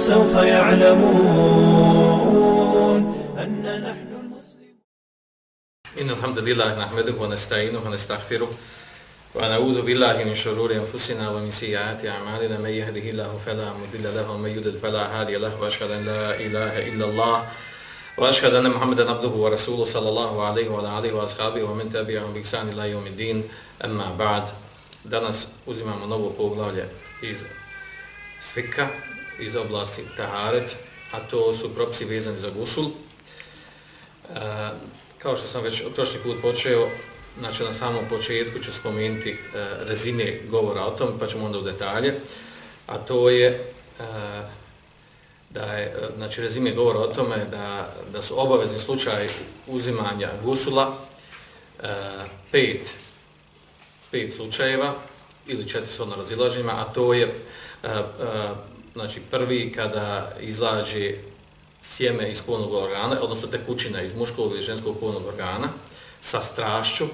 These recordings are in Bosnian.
سوف يعلمون أن نحن المسلمون. إن الحمد لله نحمده ونستعينه ونستغفره ونعوذ بالله من شرور أنفسنا ومن سيئات أعمالنا. من يهده الله فلا مضل له ومن يضلل فلا هادي له. وأشهد أن لا إله إلا الله وأشهد أن محمدا عبده ورسوله صلى الله عليه وعلى آله وأصحابه ومن تبعهم بإحسان إلى يوم الدين. أما بعد danas uzimamo novo poglavlje iz svika, iz oblasti Taharet, a to su propisi vezani za gusul. E, kao što sam već prošli put počeo, znači na samom početku ću spomenuti e, rezime govora o tom, pa ćemo onda u detalje, a to je e, da je, e, znači rezime govora o tome da, da su obavezni slučaj uzimanja gusula e, pet pet slučajeva ili četiri sodno razilaženjima, a to je e, e, znači prvi kada izlaže sjeme iz polnog organa, odnosno tekućina iz muškog ili ženskog polnog organa sa strašću,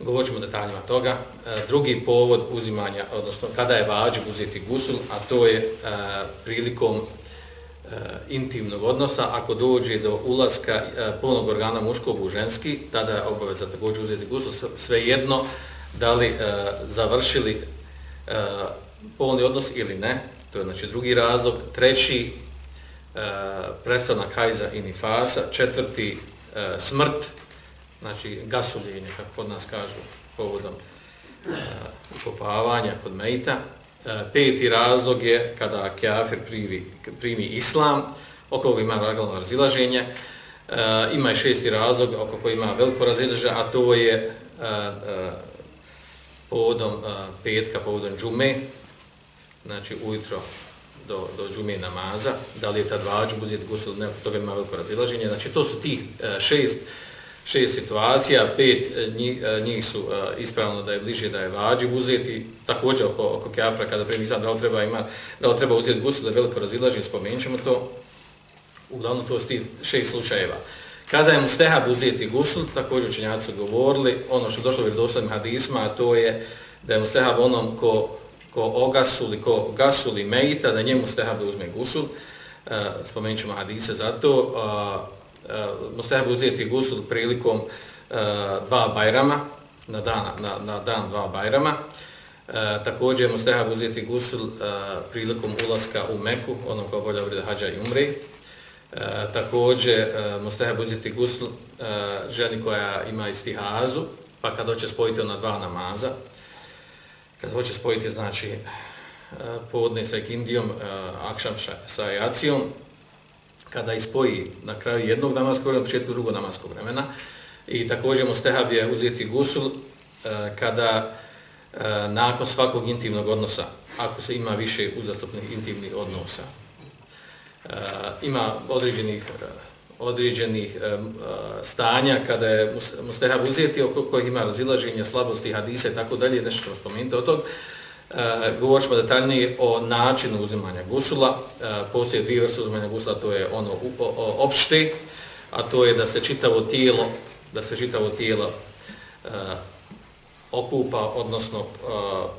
govorit ćemo detaljima toga. E, drugi povod uzimanja, odnosno kada je vađiv uzeti gusul, a to je e, prilikom e, intimnog odnosa, ako dođe do ulaska polnog organa muškog u ženski, tada je obaveza također uzeti gusul, svejedno, da li završili polni odnos ili ne, to je znači drugi razlog, treći e, prestanak hajza i nifasa, četvrti e, smrt, znači gasoljenje, kako kod nas kažu povodom e, ukopavanja kod mejta, E, peti razlog je kada kjafir primi, primi islam, oko koga ima ragalno razilaženje, E, ima i šesti razlog oko koji ima veliko razilaženje, a to je e, e, povodom e, petka, povodom džume, znači ujutro do, do džume namaza, da li je tad vađu uzeti gusul, ne, toga ima veliko razilaženje. Znači to su tih e, šest, šest situacija, pet e, njih, e, njih su ispravno da je bliže da je vađu uzeti, također oko, oko kafra kada primi sam da li treba, ima, da li treba uzeti gusul, da je veliko razilaženje, spomenut ćemo to. Uglavnom to su tih šest slučajeva. Kada je mustehab uzeti gusul, također učenjaci su govorili, ono što je došlo u doslednim hadisma, a to je da je mustehab onom ko, ko ogasuli, ko gasuli mejita, da njemu stehab da uzme gusul. Uh, spomenut ćemo hadise za to. E, e, uh, mustehab uzeti gusul prilikom uh, dva bajrama, na dan, na, na dan dva bajrama. E, također mustehab uzeti gusul e, prilikom ulaska u Meku, onom ko bolja vreda hađa i umri. E, također e, mustahab uzeti gusul e, ženi koja ima istihazu, pa kad hoće spojiti ona dva namaza, kad hoće spojiti znači e, podne sa ikindijom, e, akšam sa jacijom, kada ispoji na kraju jednog namaskog vremena, na početku drugog namaskog vremena, i također mustahab je uzeti gusul e, kada nakon svakog intimnog odnosa, ako se ima više uzastopnih intimnih odnosa. Ima određenih određenih stanja kada je mustehab uzeti oko kojih ima razilaženje, slabosti, hadise i tako dalje, nešto ćemo spomenuti od tog. E, govorit ćemo detaljnije o načinu uzimanja gusula. E, uh, poslije dvije vrste uzimanja gusula, to je ono opšte, a to je da se čitavo tijelo, da se čitavo tijelo e, okupa, odnosno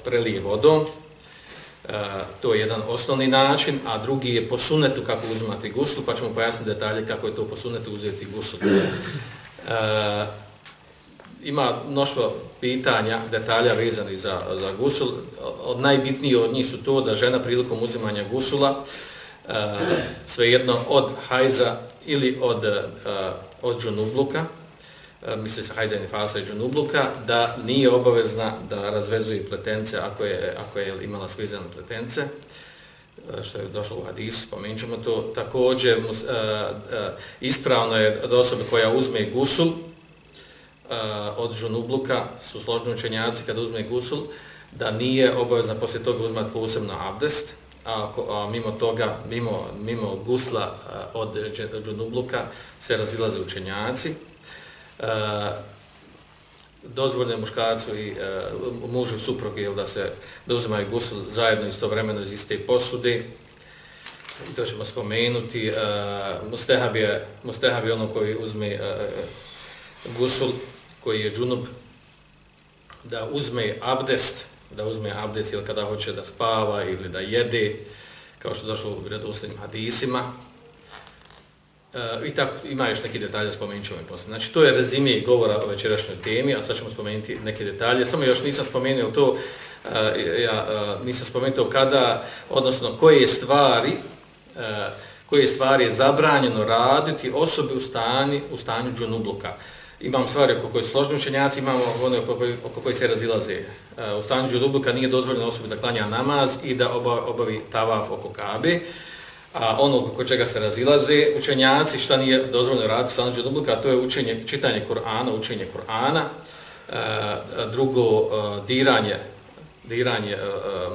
prelije vodom, E, to je jedan osnovni način, a drugi je po sunetu kako uzimati guslu, pa ćemo pojasniti detalje kako je to po sunetu uzeti guslu. E, ima mnoštvo pitanja, detalja vezani za, za gusul. Od najbitnije od njih su to da žena prilikom uzimanja gusula, e, svejedno od hajza ili od, e, od džunubluka, E, misli se hajzajni fasa i džunubluka, da nije obavezna da razvezuje pletence ako je, ako je imala svizane pletence, e, što je došlo u hadisu, spomenut ćemo to. Također, e, ispravno je da osoba koja uzme gusul od džunubluka, su složni učenjaci kada uzme gusul, da nije obavezna poslije toga uzmati posebno abdest, a, ako, a mimo toga, mimo, mimo gusla uh, od džunubluka se razilaze učenjaci. Eh, e, dozvoljeno muškarcu i e, mužu suprugi ili da se da uzimaju gusl zajedno istovremeno iz iste posude. I to ćemo spomenuti. E, mustehab, je, mustehab je ono koji uzme e, gusl koji je džunub da uzme abdest, da uzme abdest ili kada hoće da spava ili da jede, kao što je došlo u vredoslednim hadisima. E, I tako ima još neki detalje, spomenut ćemo i poslije. Znači, to je rezime govora o večerašnjoj temi, a sad ćemo spomenuti neke detalje. Samo još nisam spomenuo to, ja nisam spomenuo kada, odnosno koje stvari, koje stvari je zabranjeno raditi osobi u, stani, u stanju džunubluka. Imam stvari oko koje su složni učenjaci, imamo one oko koje, oko koje se razilaze. U stanju džunubluka nije dozvoljeno osobi da klanja namaz i da obavi, obavi tavaf oko kabe. A ono oko čega se razilaze učenjaci, šta nije dozvoljeno raditi sa stanju džunubluka, to je učenje, čitanje Kur'ana, učenje Kur'ana. E, drugo, e, diranje diranje e,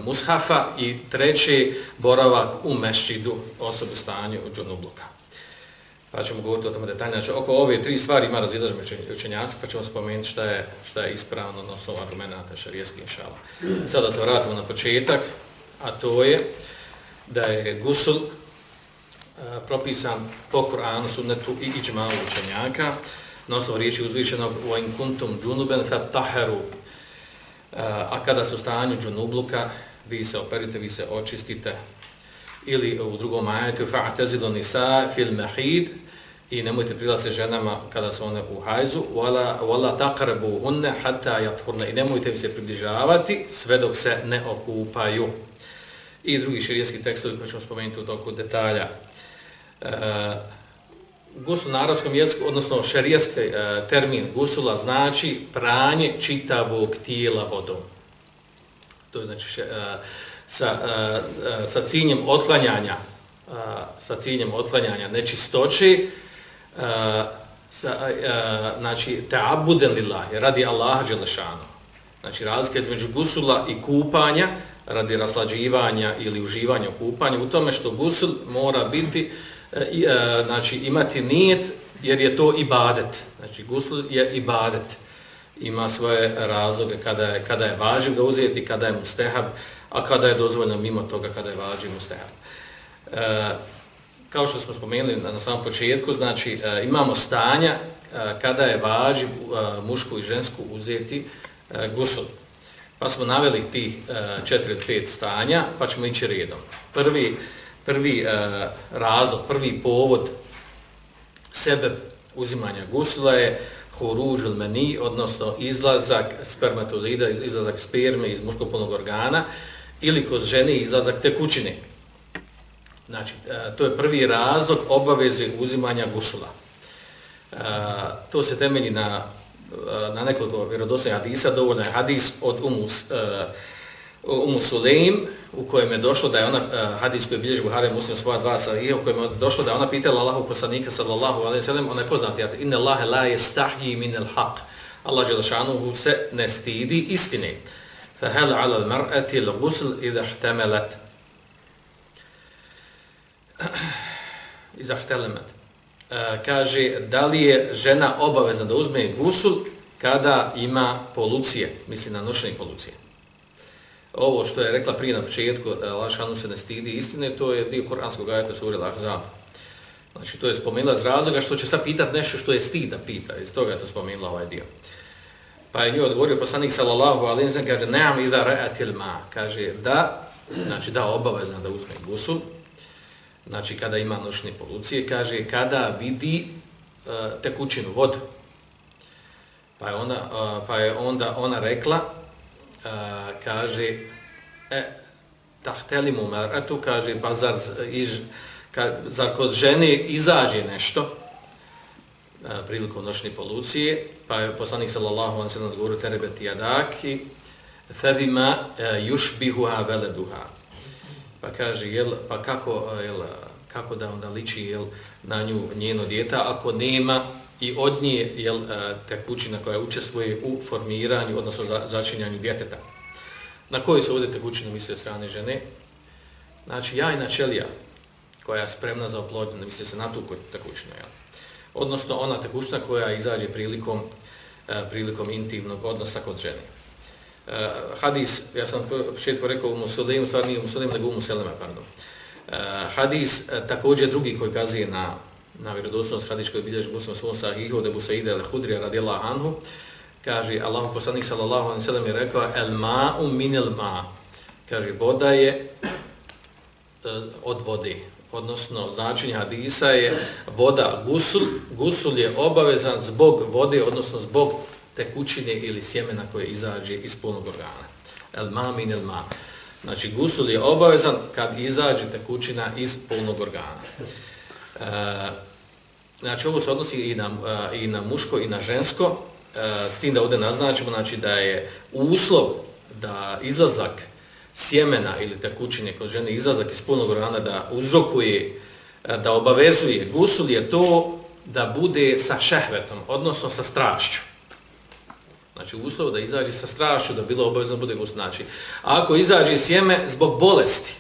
mushafa i treći boravak u mešćidu osobu stanju u džunubluka. Pa ćemo govoriti o tome detaljno. Znači, oko ove tri stvari ima razilažme učenjaci, pa ćemo spomenuti šta je, šta je ispravno na osnovu argumenta šarijeski inšala. Sada se vratimo na početak, a to je da je gusul propisan po Kur'anu, sunnetu i iđmalu učenjaka, na osnovu riječi uzvišenog u kuntum جُنُبًا فَتَّحَرُ a kada su stanju džunubluka, vi se operite, vi se očistite, ili u drugom ajetu, فَعْتَزِلُ نِسَا fil mahid, i nemojte prilase ženama kada su one u hajzu, wala, wala taqrabu hunne hatta yathurna, i nemojte im se približavati sve dok se ne okupaju. I drugi širijski tekstovi koji ćemo spomenuti u toku detalja. E, gusul na arabskom jeziku, odnosno šarijaski e, termin gusula znači pranje čitavog tijela vodom. To je znači še, e, sa, e, e sa ciljem otklanjanja e, sa ciljem otklanjanja nečistoći e, sa, e, znači ta'abuden lillah radi Allaha dželešanu. Znači razlika između gusula i kupanja radi raslađivanja ili uživanja u kupanju u tome što gusul mora biti e, E, e, znači imati nijet jer je to ibadet. Znači gusl je ibadet. Ima svoje razloge kada je, kada je važiv ga uzeti, kada je mustehab, a kada je dozvoljno mimo toga kada je važiv mustehab. E, kao što smo spomenuli na, na samom početku, znači e, imamo stanja e, kada je važiv e, mušku i žensku uzeti e, gusl. Pa smo naveli ti e, četiri ili pet stanja, pa ćemo ići redom. Prvi, prvi e, razlog, prvi povod sebe uzimanja gusla je horužil meni, odnosno izlazak spermatozida, izlazak sperme iz muškopolnog organa ili kod žene izlazak tekućine. Znači, e, to je prvi razlog obaveze uzimanja gusula. E, to se temelji na, e, na nekoliko vjerodostojnih hadisa, dovoljno je hadis od Umus, e, Umu Suleim, u kojem je došlo da je ona, eh, hadis koji je bilježi Buhari muslim svoja dva sahih, u kojem je došlo da je ona pitala Allahu poslanika sallallahu alaihi sallam, ona je poznati, inna Allahe la je stahji min el haq. Allah Đelešanuhu se ne stidi istine. Fahel ala al mar'ati il gusl idha htemelet. Idha htelemet. Eh, kaže, da li je žena obavezna da uzme gusul kada ima polucije, misli na nošenje polucije ovo što je rekla prije na početku, e, Lašanu se ne stidi istine, to je dio koranskog ajeta suri Lahzab. Znači, to je spomenula iz razloga što će sad pitat nešto što je stida pita, iz toga je to spomenula ovaj dio. Pa je nju odgovorio poslanik sallallahu alinzen, kaže, neam idha ra'atil ma, kaže, da, znači da obavezna da uzme gusul, znači kada ima nošne polucije, kaže, kada vidi uh, tekućinu, vodu. Pa je, ona, uh, pa je onda ona rekla, a, kaže e, tahtelimu maratu, meratu, kaže, pa zar, iz, ka, zar kod žene izađe nešto a, prilikom noćne polucije, pa je poslanik sallallahu alaihi sallam odgovorio terebeti jadaki, febima e, jušbihuha veleduha. Pa kaže, jel, pa kako, jel, kako da onda liči jel, na nju njeno djeta, ako nema i od nje jel, e, tekućina koja učestvuje u formiranju, odnosno za, začinjanju djeteta. Na kojoj se ovdje tekućina misli od strane žene? Znači, jajna čelija koja je spremna za oplodnju, misli se na tu tekućinu. Jel? Odnosno, ona tekućina koja izađe prilikom, e, prilikom intimnog odnosa kod žene. E, hadis, ja sam početko rekao u Musulimu, stvar nije u Musulimu, nego u Museleme, pardon. hadis, također drugi koji kazuje na na vjerodostojnost hadis koji bilježi Muslim svom sahihu da Busaida al-Hudrija radijallahu anhu kaže Allahu poslanik sallallahu alejhi ve sellem je rekao el ma'u min el ma kaže voda je eh, od vode. Odnosno, značenje hadisa je voda gusul. Gusul je obavezan zbog vode, odnosno zbog tekućine ili sjemena koje izađe iz polnog organa. El mamin el ma. Znači, gusul je obavezan kad izađe tekućina iz polnog organa. E, znači, ovo se odnosi i na, e, i na muško i na žensko. E, s tim da ovdje naznačimo, znači, da je uslov da izlazak sjemena ili tekućine kod žene izlazak iz polnog organa da uzrokuje, da obavezuje gusul je to da bude sa šehvetom, odnosno sa strašću. Znači uslov da izađe sa strašću, da bilo obavezno bude gusul. Znači, ako izađe sjeme zbog bolesti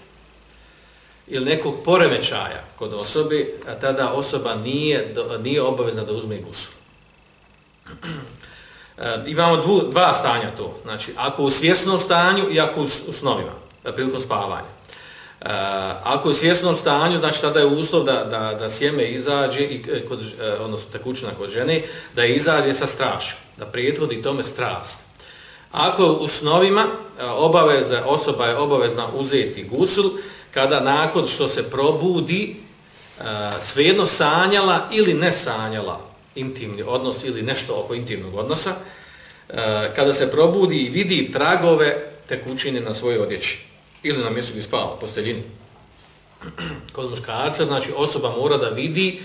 ili nekog poremećaja kod osobe, tada osoba nije, nije obavezna da uzme gusul. E, imamo dvu, dva stanja to. Znači, ako u svjesnom stanju i ako u, u snovima, e, prilikom spavanja. E, ako u svjesnom stanju, znači tada je uslov da, da, da sjeme izađe, i e, kod, e, odnosno tekućina kod žene, da izađe sa strašom, da prijethodi tome strast. Ako u snovima obaveza, osoba je obavezna uzeti gusul, kada nakon što se probudi, e, svejedno sanjala ili ne sanjala, intimni odnos ili nešto oko intimnog odnosa, e, kada se probudi i vidi tragove tekućine na svojoj odjeći ili na mjestu gdje spava, posteljini. Kod muškarca, znači osoba mora da vidi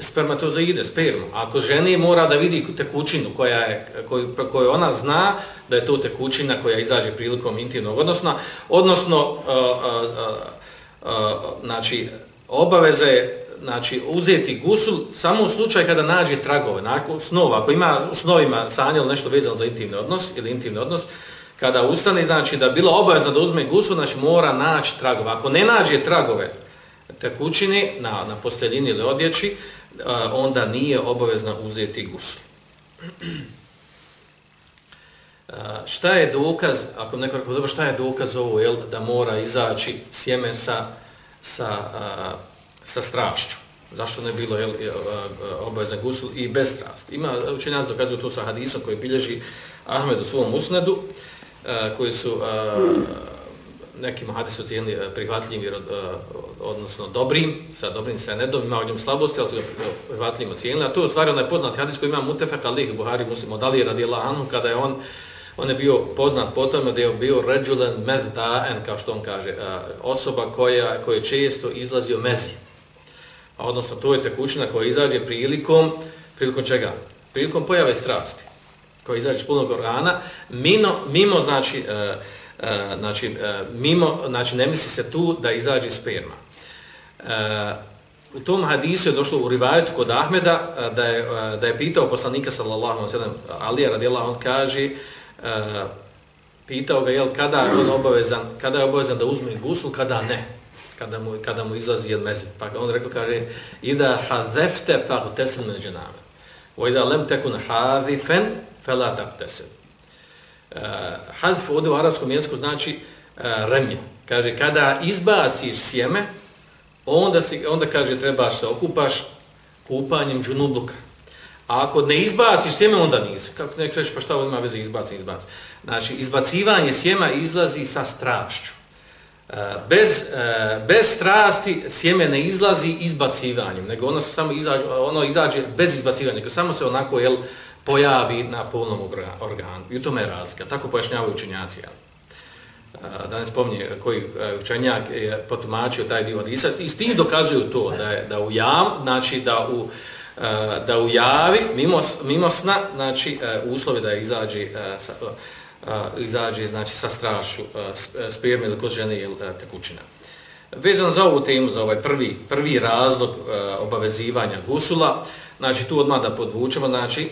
spermatozoide, spermu. Ako ženi mora da vidi tekućinu koja je, koju, koju ona zna da je to tekućina koja izađe prilikom intimnog odnosna, odnosno, odnosno znači, obaveza je znači, uzeti gusul samo u slučaju kada nađe tragove, nakon snova, ako ima u snovima sanjalo nešto vezano za intimni odnos ili intimni odnos, kada ustane, znači da bilo obavezno da uzme gusul, znači mora naći tragove. Ako ne nađe tragove tekućine na, na posteljini ili odjeći, onda nije obavezno uzeti gusul. Šta je dokaz, ako neko rekao dobro, šta je dokaz ovo, jel, da mora izaći sjeme sa, sa sa strašću. Zašto ne bilo jel, obavezan gusul i bez strasti? Ima učenjac dokazuju to sa hadisom koji bilježi Ahmed u svom usnedu, koji su nekim hadisu cijeli prihvatljivim, odnosno dobrim, sa dobrim senedom, ima u njom slabosti, ali su ga prihvatljivim ocijenili. A to je u stvari onaj poznat hadis koji ima Mutefek Alih, Buhari, muslim, od Ali radi Anhu, kada je on On je bio poznat po tome da je bio ređulen meddaen, kao što on kaže, osoba koja, koja često izlazio mezi odnosno to je tekućina koja izađe prilikom, prilikom čega? Prilikom pojave strasti, koja izađe iz punog organa, mimo, mimo znači, e, e, znači, e, mimo, znači, ne misli se tu da izađe sperma. U tom hadisu je došlo u rivajetu kod Ahmeda da je, da je pitao poslanika sallallahu alejhi ve sellem Alija radijallahu on kaže uh, pitao ga jel kada je on obavezan kada je obavezan da uzme gusl, kada ne kada mu, kada mu izlazi jedan mezi. Pa on rekao, kaže, ida hadefte fagtesil me džename. O ida lem tekun hadifen fela taktesil. Uh, eh, hadf ovdje u arabskom jeziku znači uh, remje. Kaže, kada izbaciš sjeme, onda, si, onda kaže, trebaš se okupaš kupanjem džunubluka. A ako ne izbaciš sjeme, onda nisi. Kako neko reći, pa šta ovo ima veze izbaci, izbaci. Znači, izbacivanje sjema izlazi sa strašću e, bez, e, bez strasti sjeme ne izlazi izbacivanjem, nego ono samo izađe, ono izađe bez izbacivanja, nego samo se onako jel, pojavi na polnom organu. I u tome je razlika. Tako pojašnjavaju učenjaci. Jel. E, da ne spominje koji učenjak je potumačio taj dio I s tim dokazuju to da, je, da u jav, znači da u, Eh, da ujavi mimo, mimo sna, znači eh, uslovi da izađe eh, sa, izađe znači sa strašu sperme ili kod žene ili tekućina. Vezano za ovu temu, za ovaj prvi, prvi razlog obavezivanja gusula, znači tu odmah da podvučemo, znači,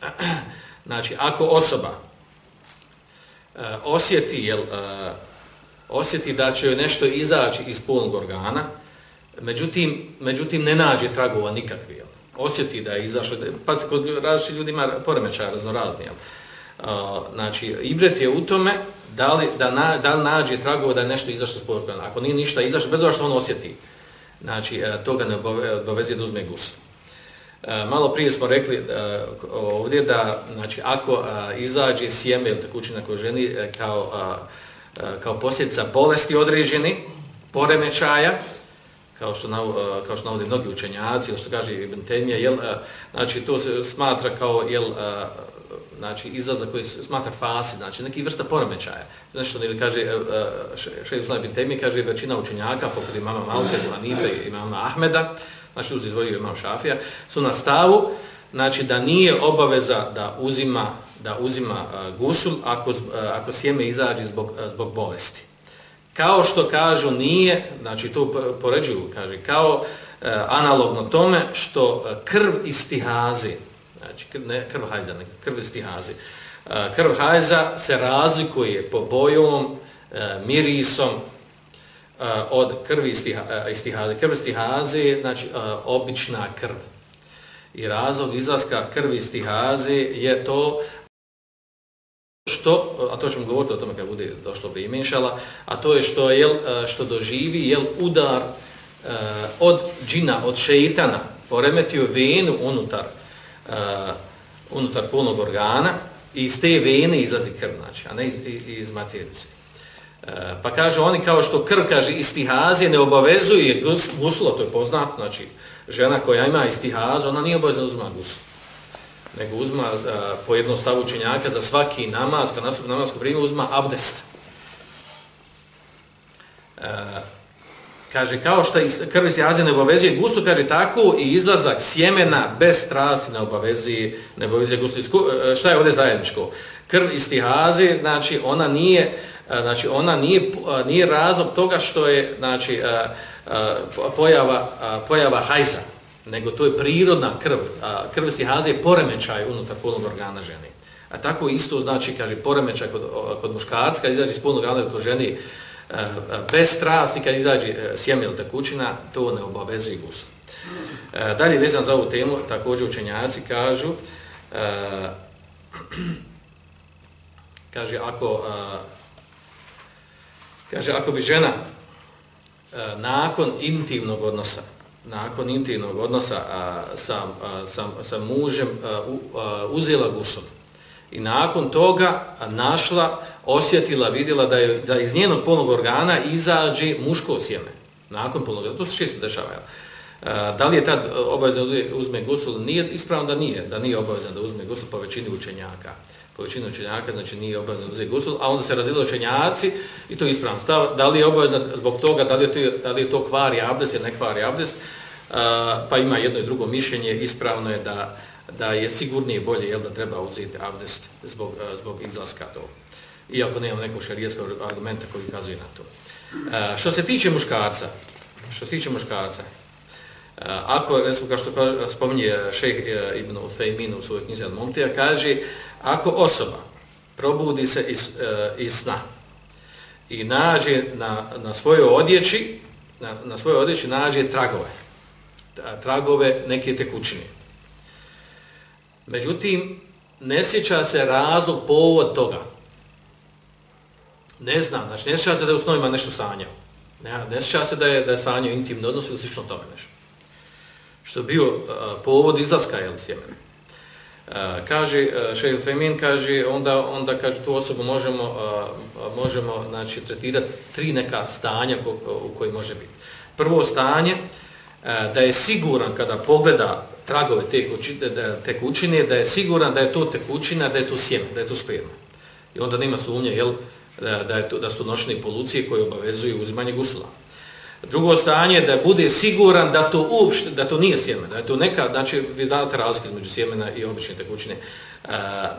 znači ako osoba osjeti, jel, osjeti da će joj nešto izaći iz polnog organa, međutim, međutim ne nađe tragova nikakvi, jel, osjeti da je izašlo, pa kod različitih ljudi ima poremećaja raznorazni, jel, znači, ibret je u tome da li, da na, da li nađe tragova da je nešto izašlo s povrkana. Ako nije ništa izašlo, bez što on osjeti, znači, to toga ne obavezuje da uzme gus. Uh, malo prije smo rekli e, ovdje da, znači, ako e, izađe sjeme ili tekućina kod ženi kao, kao posljedica bolesti određeni, poremećaja, kao što, nav, kao što navode mnogi učenjaci, ili što kaže Ibn Temija, jel, znači to se smatra kao jel, znači izlazak koji se smatra fasi, znači neki vrsta poremećaja. Znači što ili kaže Šejh Islam Ibn Temija, kaže većina učenjaka, poput imama Malke, Hanife i imama Ahmeda, znači uz izvodio imam Šafija, su na stavu, znači da nije obaveza da uzima da uzima gusul ako, ako sjeme izađe zbog, zbog bolesti. Kao što kažu nije, znači to poređuju, kaže, kao e, analogno tome što e, krv istihazi, znači krv, ne krv hajza, ne krv istihazi, e, krv hajza se razlikuje po bojom, e, mirisom, e, od krvi istihazi. E, krv istihazi, znači obična krv. I razlog izlaska krvi istihazi je to što, a to ćemo govoriti o tome kad bude došlo vrijeme inšala, a to je što, jel, e, što doživi jel, udar uh, od džina, od šeitana, poremetio venu unutar, uh, unutar polnog organa i iz te vene izlazi krv, znači, a ne iz, iz materice. Pa kaže oni kao što krv, kaže, istihazije ne obavezuje guslo, to je poznato, znači, žena koja ima istihazu, ona nije obavezna uzma guslo nego uzma a, po jednom stavu učenjaka za svaki namaz, kad nastupi namazsko vrijeme, uzma abdest. Uh, kaže, kao što krvi se jazije ne obavezuje gustu, kaže tako i izlazak sjemena bez strasti ne obavezuje, ne obavezuje gustu. E, šta je ovdje zajedničko? Krv iz tihaze, znači ona nije, znači ona nije, nije razlog toga što je znači, pojava, pojava hajza nego to je prirodna krv. A krv sihaze je poremećaj unutar polnog organa žene. A tako isto znači, kaže, poremećaj kod, kod muškarca, kad izađe iz polnog organa kod žene e, e, bez strasti, kad izađe e, sjeme ili tekućina, to ne obavezuje gusom. E, dalje, vezan za ovu temu, također učenjaci kažu, kaže, ako, kaže, ako bi žena nakon intimnog odnosa nakon intimnog odnosa a, sa, a, sa, sa mužem a, u, a, uzela gusom. I nakon toga našla, osjetila, vidjela da, je, da iz njenog polnog organa izađe muško sjeme. Nakon polnog organa. To se često dešava. A, da li je tad obavezan da uzme gusul? Nije ispravno da nije. Da nije obavezan da uzme gusul po većini učenjaka. Po većini učenjaka znači nije obavezno uzeti gusul. A onda se razili učenjaci i to je ispravno stav. Da li je obavezno zbog toga, da li je to, da li je to kvari abdes ili ne kvari abdes? pa ima jedno i drugo mišljenje, ispravno je da, da je sigurnije bolje jel, da treba uzeti abdest zbog, zbog izlaska to. Iako nemam nekog šarijetskog argumenta koji kazuje na to. Što se tiče muškarca, što se tiče muškarca, E, ako, recimo, kao što spominje šejh e, Ibn Uthaymin u svojoj knjizi Al-Mumtija, kaže, ako osoba probudi se iz, e, iz sna i nađe na, na svojoj odjeći, na, na svojoj odjeći nađe tragove, tragove neke tekućine. Međutim, ne sjeća se razlog povod toga. Ne zna, znači ne sjeća se da je u snovima nešto sanjao. Ne, ne sjeća se da je, da je sanjao intimno odnos ili slično tome nešto. Što je bio uh, povod izlaska jel, sjemena. Kaže, uh, Femin kaže, onda, onda kaže, tu osobu možemo, možemo znači, tretirati tri neka stanja ko, u koji može biti. Prvo stanje, da je siguran kada pogleda tragove te tekućine, da je siguran da je to tekućina, da je to sjeme, da je to sperma. I onda nema sumnje jel, da, je to, da su to nošne polucije koje obavezuju uzimanje gusula. Drugo stanje da bude siguran da to uopšte, da to nije sjeme, da je to neka, znači vi znate razlike između sjemena i obične tekućine, e,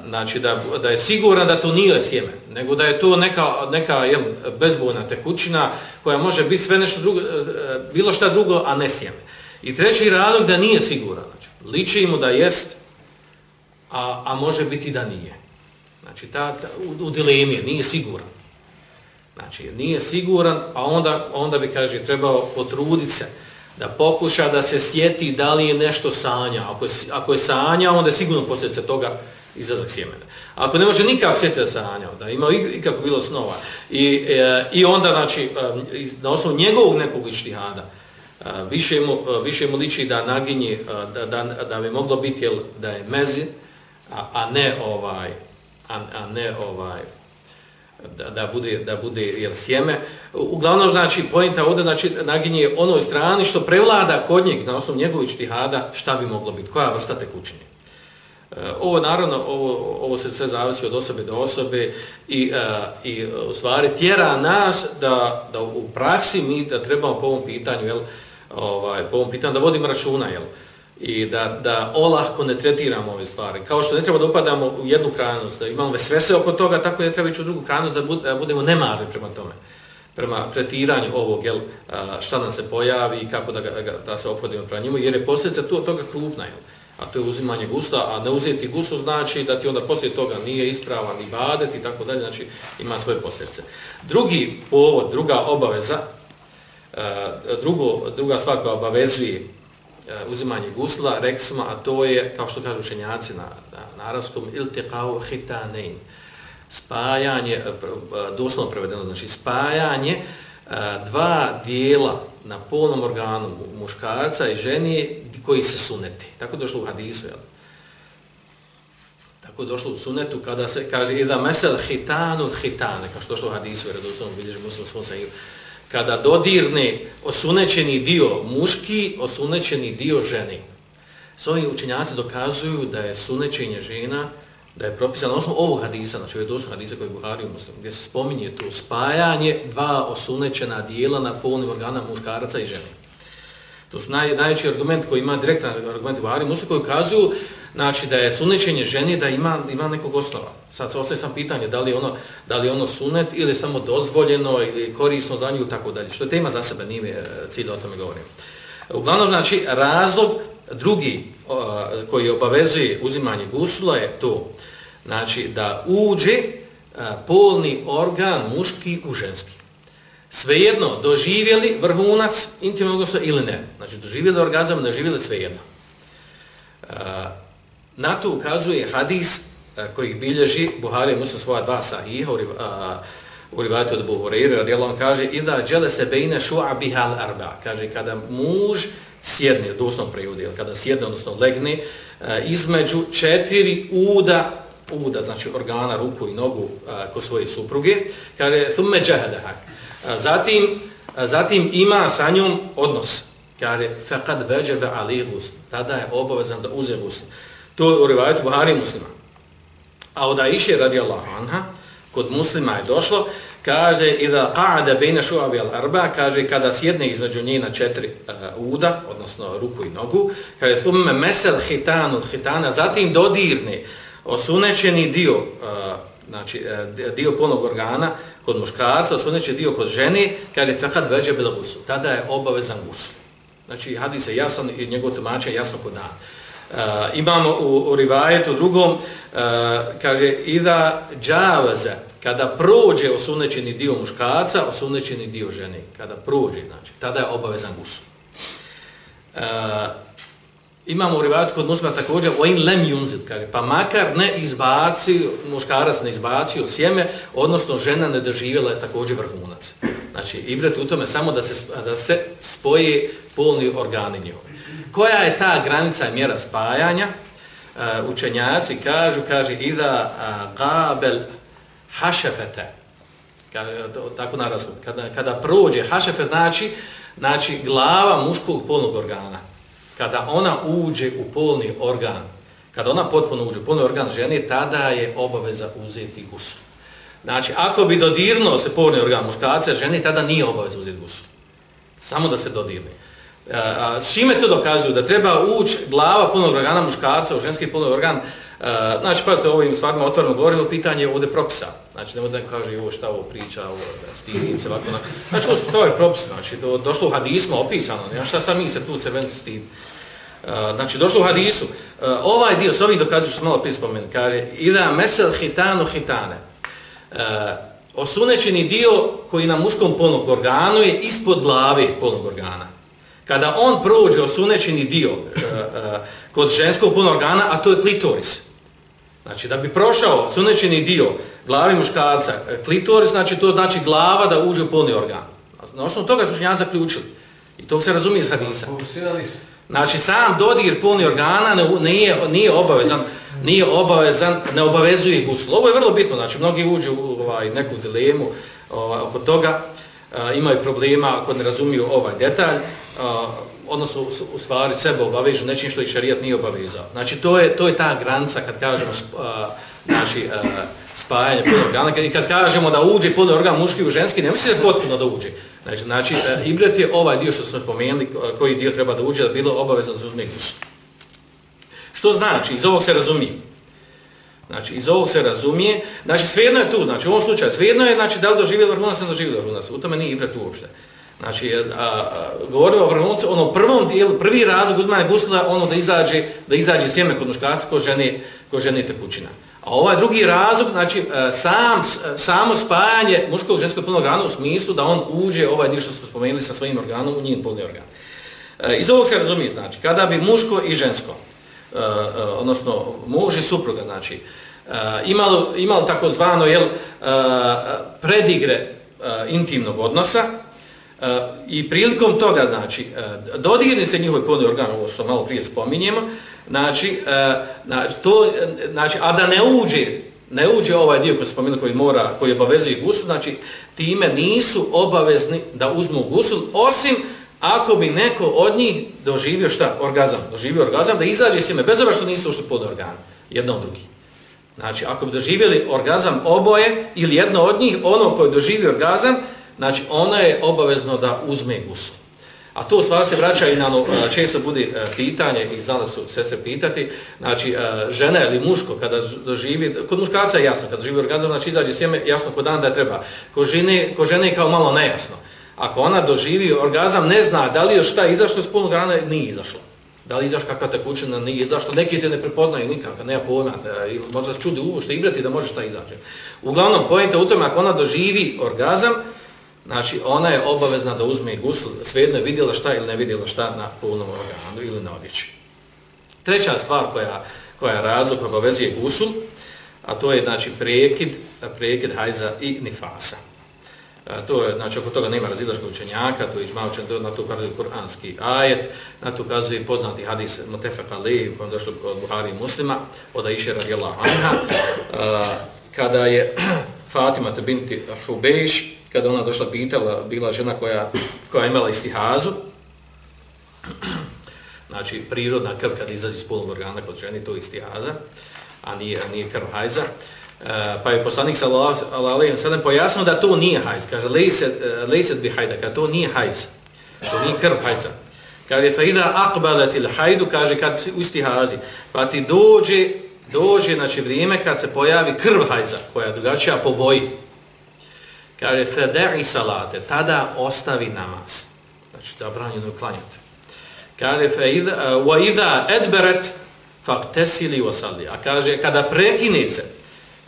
znači da, da je siguran da to nije sjeme, nego da je to neka, neka jel, bezbojna tekućina koja može biti sve nešto drugo, e, bilo šta drugo, a ne sjeme. I treći razlog da nije siguran, znači liči mu da jest, a, a može biti da nije. Znači ta, ta u, u dilemi nije siguran. Znači, nije siguran, a onda, onda bi, kaže, trebao potruditi se da pokuša da se sjeti da li je nešto sanja. Ako je, ako je sanja, onda je sigurno posljedice toga izazak sjemena. Ako ne može nikak sjetiti da sanja, da ima ikako bilo snova, i, e, i onda, znači, e, na osnovu njegovog nekog ištihada, e, više mu, e, više mu liči da naginje, e, da, da, da bi moglo biti jel, da je mezin, a, a ne ovaj, a, a ne ovaj, da, da bude, da bude jel, sjeme. Uglavnom, znači, pojenta ovdje znači, naginje onoj strani što prevlada kod njeg na osnovu njegovih štihada šta bi moglo biti, koja vrsta tekućenja. E, ovo naravno, ovo, ovo se sve zavisi od osobe do osobe i, a, i u stvari tjera nas da, da u praksi mi da trebamo po ovom pitanju, jel, ovaj, po ovom pitanju da vodimo računa, jel, i da, da olahko ne tretiramo ove stvari. Kao što ne treba da upadamo u jednu krajnost, da imamo sve sve oko toga, tako ne treba ići u drugu krajnost da, budemo nemarni prema tome prema tretiranju ovog, jel, šta nam se pojavi i kako da, ga, da se ophodimo prema njemu, jer je posljedica tu od toga krupna, jel a to je uzimanje gusta, a ne uzeti gusu znači da ti onda poslije toga nije ispravan i badet i tako dalje, znači ima svoje posljedice. Drugi povod, druga obaveza, drugo, druga stvar koja obavezuje E, uzimanje gusla, reksma, a to je, kao što kažu učenjaci na, na, na arabskom, iltiqao hitanein, spajanje, e, e, doslovno prevedeno, znači spajanje dva dijela na polnom organu muškarca i ženi koji se suneti. Tako došlo u hadisu, jel? Tako došlo u sunetu kada se kaže da mesel hitanu hitane, kao što došlo u hadisu, jer doslovno bilježi muslim svom sajiju. Kada dodirne osunećeni dio muški, osunećeni dio ženi. Svoji učenjaci dokazuju da je sunećenje žena da je propisano na osnovu ovog hadisa, znači ovaj doslovno hadisa koji je Buhari u muslimu, gdje se spominje to spajanje dva osunećena dijela na polnim organa muškaraca i žene. To su naj, najveći argument koji ima direktan argument Buhari u muslimu koji ukazuju znači, da je sunećenje ženi da ima, ima nekog osnova. Sad se ostaje sam pitanje da li, ono, da li ono sunet ili samo dozvoljeno ili korisno za nju i tako dalje. Što je tema za sebe, nije e, cilj o tome govorim. Uglavnom, znači, razlog drugi koji obavezuje uzimanje gusla je to znači da uđe e, polni organ muški u ženski. Svejedno, doživjeli vrhunac intimnog odnosa ili ne. Znači, doživjeli orgazam, doživjeli svejedno. E, Na to ukazuje hadis e, koji bilježi Buhari Muslim svoja dva sahiha u rivajtu od Buhuriri, radijallahu on kaže, ida džele se bejne šu'a bihal arba. Kaže, kada muž sjedne, doslovno prejudi, kada sjedne, odnosno legne, e, između četiri uda, uda, znači organa, ruku i nogu e, ko svoje supruge, kaže, thumme džahadahak. Zatim, zatim ima sa njom odnos, kaže, faqad veđebe ali gusl, tada je obavezan da uze gusl. To je u rivajetu Buhari muslima. A od Aisha radijallahu anha, kod muslima je došlo, kaže ida qa'ada baina shu'abi al-arba kaže kada sjedne između njena četiri uh, uda odnosno ruku i nogu kaže thumma masal khitanu hitana, zatim dodirne osunečeni dio uh, znači uh, dio polnog organa kod muškarca osunećeni dio kod žene kaže fekad veđe al-ghusl tada je obavezan gusl znači hadis je jasan i njegov tumačenje jasno podan uh, imamo u, u rivajetu drugom uh, kaže ida javaza kada prođe osunećeni dio muškarca, osunećeni dio žene, kada prođe, znači, tada je obavezan gusul. Uh, imamo u rivajatu kod muslima također, o lem junzit, kaže, pa makar ne izbaci, muškarac ne izbacio sjeme, odnosno žena ne doživjela je također vrhunac. Znači, ibret u tome samo da se, da se spoje polni organi njihovi. Koja je ta granica mjera spajanja? Uh, učenjaci kažu, kaže, ida gabel hašefete, tako na razum, kada, kada prođe, hašefe znači, znači glava muškog polnog organa, kada ona uđe u polni organ, kada ona potpuno uđe u polni organ žene, tada je obaveza uzeti gusl. Znači, ako bi dodirnuo se polni organ muškarca žene, tada nije obaveza uzeti gusl. Samo da se dodirne. E, a, s čime to dokazuju? Da treba ući glava polnog organa muškarca u ženski polni organ, A, znači, pa se ovim stvarima otvarno govorimo, pitanje je ovdje propisa. Znači, ne da kaže ovo šta ovo priča, ovo stidim se, ovako. Znači, to je propis, znači, do, došlo u hadismu opisano, ne, šta sam mi se tu crven stid. E, znači, došlo u hadisu. A, ovaj dio, s ovim dokazuju što malo prije spomenu, kaže, ida mesel hitanu hitane. Uh, osunećeni dio koji na muškom polnog organu je ispod glave polnog organa. Kada on prođe osunećeni dio uh, uh, kod ženskog polnog organa, a to je klitoris, Znači, da bi prošao sunećeni dio glavi muškarca, e, klitoris, znači to znači glava da uđe u polni organ. Na osnovu toga su šnjaci zaključili. I to se razumije iz hadisa. Znači, sam dodir polni organa nije, nije obavezan, nije obavezan, ne obavezuje gusul. Ovo je vrlo bitno, znači, mnogi uđu u ovaj, neku dilemu ovaj, oko toga, imaju problema ako ne razumiju ovaj detalj, a, odnosno u, u stvari sebe obavežu nečim što ih šarijat nije obavezao. Znači, to je, to je ta granca kad kažemo a, znači, a, spajanje polnog organa. I kad kažemo da uđe polni organ muški u ženski, ne misli se potpuno da uđe. Znači, znači e, ibret je ovaj dio što smo spomenuli, koji dio treba da uđe, da bilo obavezan za uzme Što znači? Iz ovog se razumije. Znači, iz ovog se razumije. Znači, svejedno je tu, znači, u ovom slučaju, svejedno je, znači, da li doživio vrhunac, ne doživio vrhunac. U tome nije ibret uopšte. Znači, a, a, govorimo o vrhuncu, ono prvom dijelu, prvi razlog uzmanja gusla, ono da izađe, da izađe sjeme kod muškarca ko žene, ko žene tekućina. A ovaj drugi razlog, znači, e, sam, e, samo spajanje muškog i ženskog plnog organa u smislu da on uđe, ovaj dio što smo spomenuli sa svojim organom, u njim polni organ. E, iz ovog se razumije, znači, kada bi muško i žensko, e, e odnosno muž i supruga, znači, imalo, imalo tako zvano, jel, predigre intimnog odnosa, I prilikom toga, znači, e, uh, dodirni se njihove polni organ, ovo što malo prije spominjemo, znači, znači, to, znači, a da ne uđe, ne uđe ovaj dio koji spominjamo, koji mora, koji obavezuje gusul, znači, time nisu obavezni da uzmu gusul, osim ako bi neko od njih doživio šta? Orgazam. Doživio orgazam, da izađe s ime, bez obzira što nisu ušli polni organ, jedno od drugi. Znači, ako bi doživjeli orgazam oboje, ili jedno od njih, ono koje doživi orgazam, znači ona je obavezno da uzme gusu. A to stvar se vraća i na ono, e, često bude e, pitanje, i znali su sve se pitati, znači e, žena ili muško kada doživi, kod muškarca je jasno, kada živi orgazam, znači izađe sjeme, jasno kod dan da treba. Kod žene, kod žene je kao malo nejasno. Ako ona doživi orgazam, ne zna da li je šta izašlo iz polnog rana, nije izašlo. Da li izaš kakva tekućina, nije izašlo. Neki te ne prepoznaju nikako, nema pojma. Možda se čudi uvo što ibrati da može šta izaći. Uglavnom, pojenta u tome, ako ona doživi orgazam, Znači, ona je obavezna da uzme gusl, svejedno je vidjela šta ili ne vidjela šta na polnom organu ili na odjeći. Treća stvar koja, koja je razlog koja obavezuje gusl, a to je, znači, prekid, prekid hajza i nifasa. A, to je, znači, oko toga nema razilaškog učenjaka, to je ižmavčan, na to ukazuje kuranski ajet, na to ukazuje poznati hadis Motefak Alehi, u kojem došlo od Buhari i muslima, od Aisha radijallahu anha, kada je Fatima te binti Hubejš, kada ona došla pitala, bila žena koja, koja imala istihazu, znači prirodna krv kada izađe iz polnog organa kod ženi, to je istihaza, a nije, a nije krv hajza, e, pa je poslanik sallallahu sallam pojasnio da to nije hajz, kaže e, lejset bi hajda, kaže to nije hajz, to nije krv hajza. Kaže fa ida aqbalat il hajdu, kaže kad si u istihazi, pa ti dođe, dođe znači vrijeme kad se pojavi krv hajza, koja je drugačija po boji, Kaže, fede'i salate, tada ostavi namaz. Znači, zabranjeno klanjati. Kaže, wa idha edberet, faktesili osalli. A kaže, kada prekine se,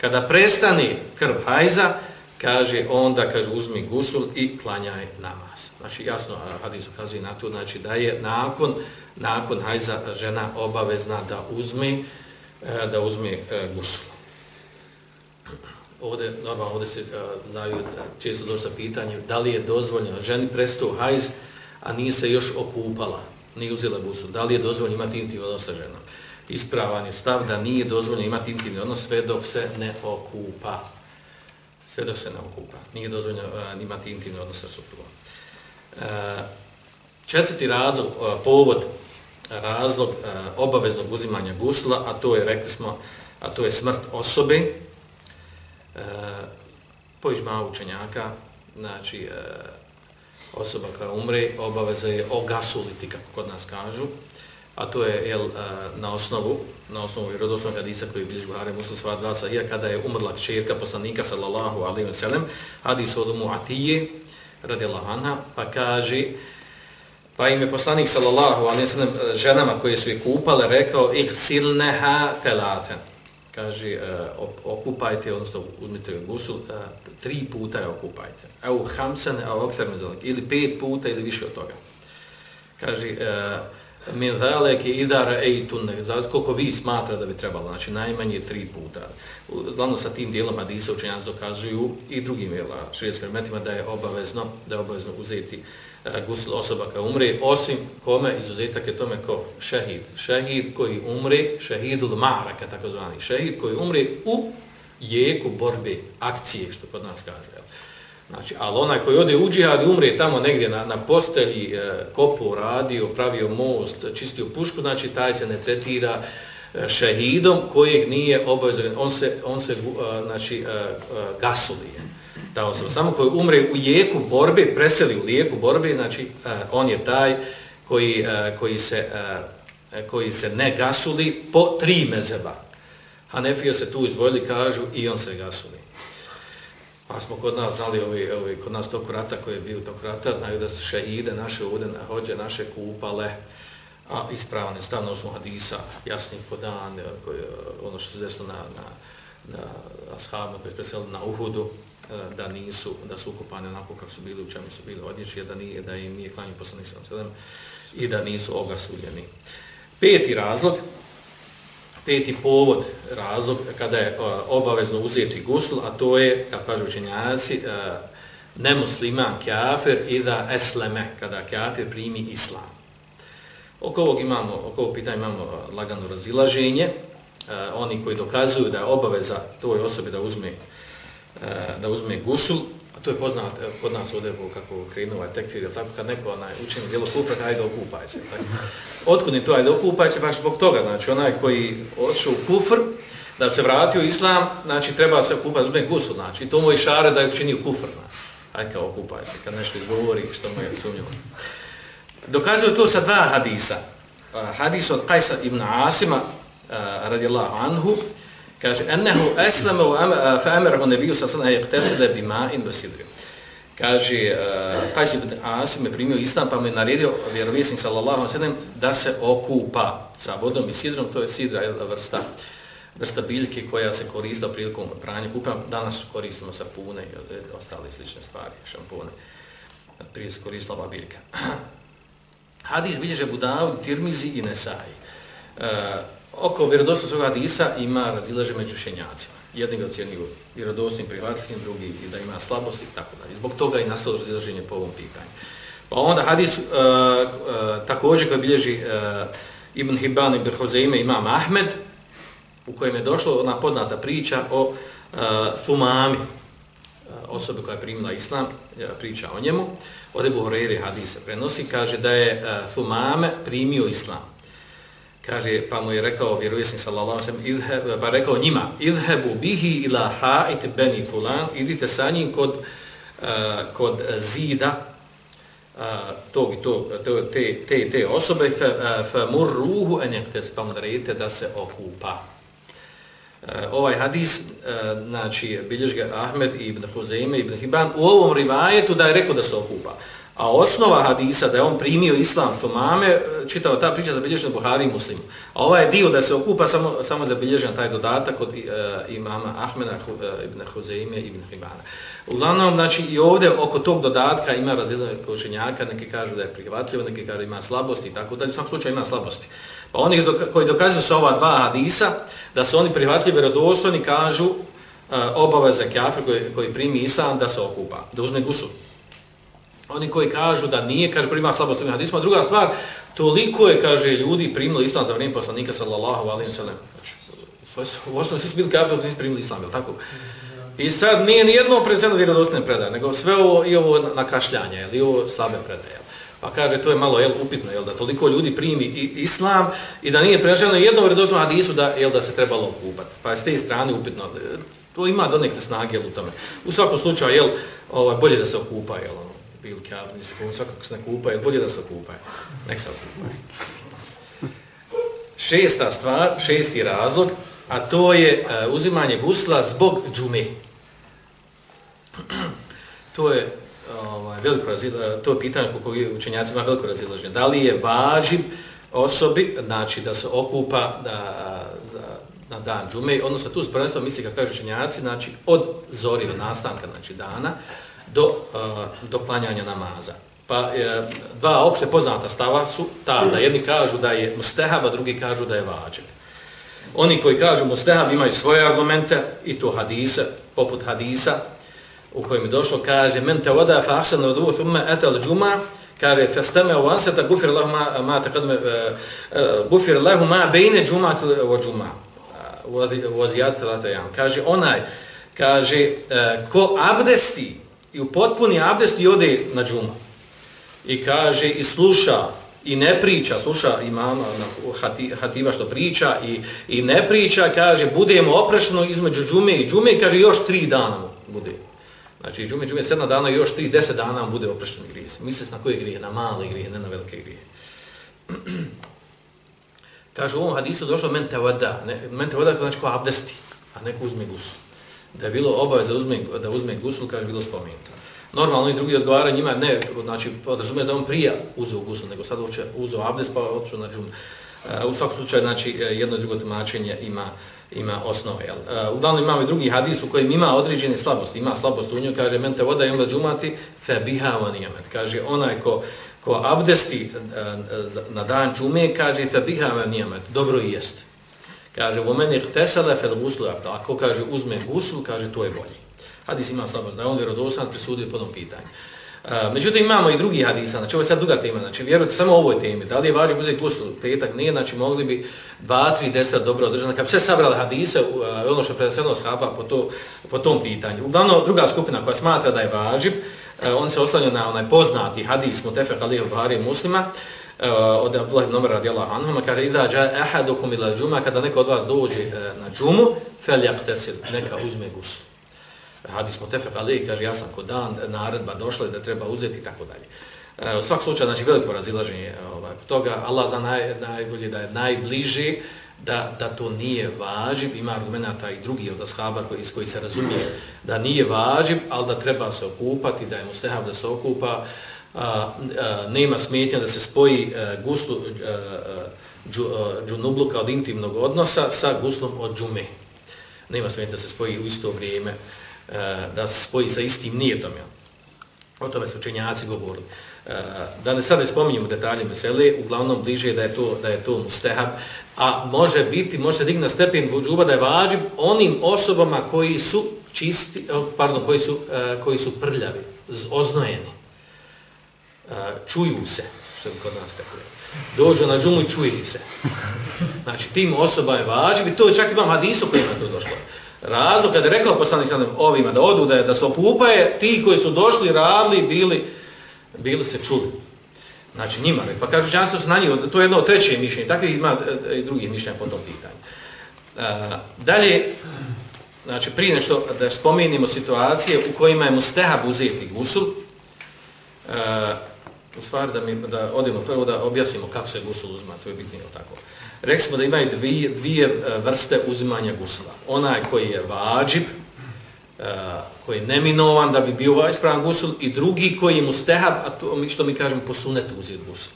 kada prestane krv hajza, kaže, onda, kaže, uzmi gusul i klanjaj namaz. Znači, jasno, hadis ukazuje na to, znači, da je nakon, nakon hajza žena obavezna da uzme, e, da uzme e, gusul ovdje, normalno, ovdje se uh, znaju e, često došli sa pitanjem da li je dozvoljeno ženi prestao hajz, a nije se još okupala, nije uzela busu, da li je dozvoljeno imati intimni odnos sa ženom. Ispravan je stav da nije dozvoljeno imati intimni odnos sve dok se ne okupa. Sve dok se ne okupa. Nije dozvoljeno uh, imati intimni odnos sa suprugom. Uh, četvrti razlog, uh, povod, razlog uh, obaveznog uzimanja gusla, a to je, rekli smo, a to je smrt osobe, e, po ižma učenjaka, znači e, osoba koja umre obaveza je ogasuliti, kako kod nas kažu, a to je jel, e, na osnovu, na osnovu vjerodosnog hadisa koji je bilježi Buhari muslim sva dva sahija, kada je umrla kćerka poslanika sallallahu alaihi wa sallam, hadis od mu Atije, radi Allahana, pa kaže, pa im je poslanik sallallahu alaihi wa sallam ženama koje su je kupale rekao, ih silneha felaten, kaže, uh, okupajte, odnosno uzmite gusul, uh, tri puta je okupajte. Evo hamsan, evo oktar mezolik, ili pet puta ili više od toga. Kaže, uh, min i idara ejtun, zato znači, koliko vi smatra da bi trebalo, znači najmanje tri puta. Glavno sa tim dijelom hadisa učenjaci dokazuju i drugim jela, šrijeskim metima da je obavezno, da je obavezno uzeti uh, E, gusl osoba kao umre, osim kome izuzetak je tome ko šehid. Šehid koji umre, šehidul maraka, takozvani šehid koji umre u jeku borbe, akcije, što kod nas kaže. Jel? Znači, ali onaj koji ode u džihad i umre tamo negdje na, na postelji, e, kopu radio, pravio most, čistio pušku, znači taj se ne tretira e, šehidom kojeg nije obavezan, on se, on se e, znači, e, e, gasulije. Ta osoba. Samo koji umre u jeku borbe, preseli u jeku borbe, znači uh, on je taj koji, uh, koji, se, uh, koji se ne gasuli po tri mezeba. Hanefija se tu izvojili, kažu, i on se gasuli. Pa smo kod nas znali, ovi, ovi, kod nas tog rata koji je bio tog rata, znaju da su šeide naše ovdje, hođe naše kupale, a ispravan je stavno osnovu hadisa, jasnih podan, koji, ono što se desilo na, na, na ashabima koji je preselili na Uhudu, E, da nisu, da su ukupane onako kako su bili, u čemu su bili odjeći, da, nije, da im nije klanju poslanih 7 i da nisu ogasuljeni. Peti razlog, peti povod, razlog kada je e, obavezno uzeti gusl, a to je, kako kažu učenjaci, e, nemusliman kafir i da esleme, kada kafir primi islam. Oko ovog, imamo, oko ovog pitanja imamo lagano razilaženje. Oni koji dokazuju da je obaveza toj osobi da uzme, Eh, da uzme gusul, a to je poznat kod nas ovdje kako krenuo ovaj tekfir, ili tako kad neko onaj, učini djelo kupra, ajde okupaj se. Tako. Otkud je to ajde okupaj se baš zbog toga, znači onaj koji odšao u kufr, da se vratio islam, znači treba se okupati, uzme gusul, znači to mu je šare da je učinio kufr. Znači. Ajde kao okupaj se, kad nešto izgovori što mu je sumnjivo. Dokazuju to sa dva hadisa. Eh, hadis od Kajsa ibn Asima, eh, radijallahu anhu, kaže ennehu eslama fa amarahu nabiju sa sallam bima in basidri kaže e, uh, Qais ibn Asim je primio islam pa mu je naredio vjerovjesnik sallallahu alayhi wa sellem da se okupa sa vodom i sidrom. To je sidra je vrsta vrsta biljke koja se koristi prilikom pranja kupa. Danas koristimo sapune i ostale slične stvari šampune. prije se koristila ova biljka. Hadis bilježe Budavu, Tirmizi i Nesai. Uh, oko vjerodostojnog hadisa ima razilaže među šenjacima. Jedni ga ocjenjuju vjerodostojnim prihvatljivim, drugi i da ima slabosti i tako dalje. Zbog toga i nastalo razilaženje po ovom pitanju. Pa onda hadis uh, uh, također koji bilježi uh, Ibn Hibban ibn Berhozeime imam Ahmed, u kojem je došlo ona poznata priča o uh, Sumami, uh, osobi koja je primila islam, uh, priča o njemu. Od Ebu Horeire hadise prenosi, kaže da je uh, Sumame primio islam kaže pa mu je rekao vjerovjesnik sallallahu alejhi ve sellem pa rekao njima idhabu bihi ila ha'it bani fulan idite sa njim kod uh, kod zida uh, tog to, to te te te osobe fa, uh, fa murruhu an yaktas pa da se okupa Uh, ovaj hadis, uh, znači, bilješ ga Ahmed ibn Huzeime ibn Hibban, u ovom rivajetu da je rekao da se okupa. A osnova hadisa da je on primio islam su mame, e, čitava ta priča zabilježena Buhari i Muslimu. A ovaj dio da se okupa samo, samo zabilježen taj dodatak od uh, imama Ahmeda uh, ibn Huzeime ibn Hibana. Uglavnom, znači, i ovdje oko tog dodatka ima razrednog učenjaka, neki kažu da je prihvatljivo, neki kažu da ima slabosti i tako dalje. U svakom slučaju ima slabosti. Pa oni doka koji dokazuju sa ova dva hadisa, da su oni prihvatljivi i kažu uh, obaveza kjafir koji, koji primi islam da se okupa, da uzme gusul. Oni koji kažu da nije, kaže, prima slabost ovih hadisma. Druga stvar, toliko je, kaže, ljudi primilo islam za vrijeme poslanika, sallallahu alaihi wa sallam. Znači, u osnovi svi su bili kafir, da nisu primili islam, je tako? I sad nije ni jedno predsjedno vjerodostne predaje, nego sve ovo i ovo nakašljanje, ili ovo slabe predaje. Pa kaže, to je malo jel, upitno, jel, da toliko ljudi primi i islam i da nije prenašeno jedno vjerodostno hadisu da, jel, da se trebalo okupati. Pa je s te strane upitno. E, to ima do neke snage jel, u tome. U svakom slučaju, jel, ovaj, bolje da se okupa, jel, ono ili bil kjav, nisi kupa, svakako se ne kupa, ili bolje da se kupa, nek se kupa. Šesta stvar, šesti razlog, a to je uh, uzimanje gusla zbog džume. to je ovaj, veliko razilaženje, to je pitanje po kojoj učenjaci ima veliko razilaženje. Da li je važib osobi, znači da se okupa da, za, na dan džume, odnosno tu prvenstvo misli, kako kažu učenjaci, znači od zori, od nastanka, znači dana, uh, do klanjanja namaza. Pa e, dva opšte poznata stava su ta da jedni kažu da je mustehab, a drugi kažu da je vađib. Oni koji kažu mustehab imaju svoje argumente i to hadise, poput hadisa u kojem je došlo, kaže men te voda fa ahsan duhu thumme etel džuma, kaže festeme u anseta gufir lahu ma, ma takadme, gufir lahu ma bejne džuma o džuma. Vozijat salata jam. Kaže onaj, kaže, uh, ko abdesti i u potpuni i ode na džuma i kaže i sluša i ne priča, sluša imama ono, hati, hativa što priča i, i ne priča, kaže budemo oprešno između džume i džume kaže još tri dana bude. Znači džume, džume sedna dana još tri, deset dana bude oprešno grije. Misli na koje grije? Na male grije, ne na velike grije. kaže u ovom hadisu došlo men te voda, ne, men te voda znači ko abdesti, a neko uzme gusu. Da je bilo obaveza uzme, da uzme gusu, kaže bilo spomenuto. Normalno i drugi odgovara njima, ne, znači, podrazume da on prija uzeo gusl, nego sad hoće uzeo abdest pa otišao na džum. Uh, e, u svakom slučaju, znači, e, jedno i drugo tumačenje ima, ima osnove. Jel? Uh, uglavnom imamo i drugi hadis u kojem ima određene slabosti. Ima slabost u njoj, kaže, men te voda ima džumati, fe bihava nijemet. Kaže, onaj ko, ko abdesti uh, na dan džume, kaže, fe bihava nijemet, dobro i jest. Kaže, u meni htesele fel guslu, ako kaže, uzme guslu, kaže, to je bolje hadis ima slabost, da je on vjerodostan presudio po tom pitanju. Uh, međutim, imamo i drugi hadisa, znači ovo je sad duga tema, znači vjerujte samo ovoj temi, da li je važno uzeti guslu petak, nije, znači mogli bi dva, tri, deset dobro održati, kad bi sve sabrali hadise, uh, ono što je predstavljeno shaba po, to, po tom pitanju. Uglavnom, druga skupina koja smatra da je važib, uh, on se oslanio na onaj poznati hadis Mutefek Alihu Buhari muslima, uh, Eh, od Abdullah ibn Umar radijallahu anhuma, kada izađa ahadukum ila džuma, kada neko od vas dođe uh, na džumu, fel yaqtasil, neka uzme gusl. hadis smo tefek ali kaže ja sam kod dan naredba došla da treba uzeti i tako dalje. Eh, u svakom slučaju, znači veliko razilaženje ovaj, toga, Allah za naj, najbolje da je najbliži da, da to nije važib, ima argumenta i drugi od ashaba koji, iz koji se razumije da nije važib, ali da treba se okupati, da je mustehab da se okupa, a, a, nema smetnja da se spoji a, guslu a, džu, a, džunubluka od intimnog odnosa sa guslom od džume. Nema smetnja da se spoji u isto vrijeme. a, da se spoji sa istim nijetom. Ja. O tome su učenjaci govorili. Da ne sad ne spominjemo detalje mesele, uglavnom bliže da je to da je to mustehab, a može biti, može se digna na stepen vudžuba da je vađib onim osobama koji su čisti, pardon, koji su, koji su prljavi, oznojeni. Čuju se, što bi kod nas tako. Dođu na džumu i čuju se. Znači, tim osoba je vađib i to je čak imam hadisu kojima to došlo. Razlog, kada je rekao poslanik sallam ovima da odu, da, da se opupaje, ti koji su došli, radili, bili, bili se čuli. Znači njima, pa kažu čanstvo se na njih, to je jedno od treće mišljenje, tako ima e, e, i drugi mišljenja po tom pitanju. Uh, dalje, znači prije nešto da spomenimo situacije u kojima je mustehab uzeti gusul, u stvari da, mi, da odemo prvo da objasnimo kako se gusul uzma, to je bitnije tako. Rekli smo da imaju dvije, dvije e, vrste uzimanja gusula. Onaj koji je vađib, e, koji je neminovan da bi bio ispravan gusul, i drugi koji je mustehab, a to što mi kažemo po sunetu uzeti gusul.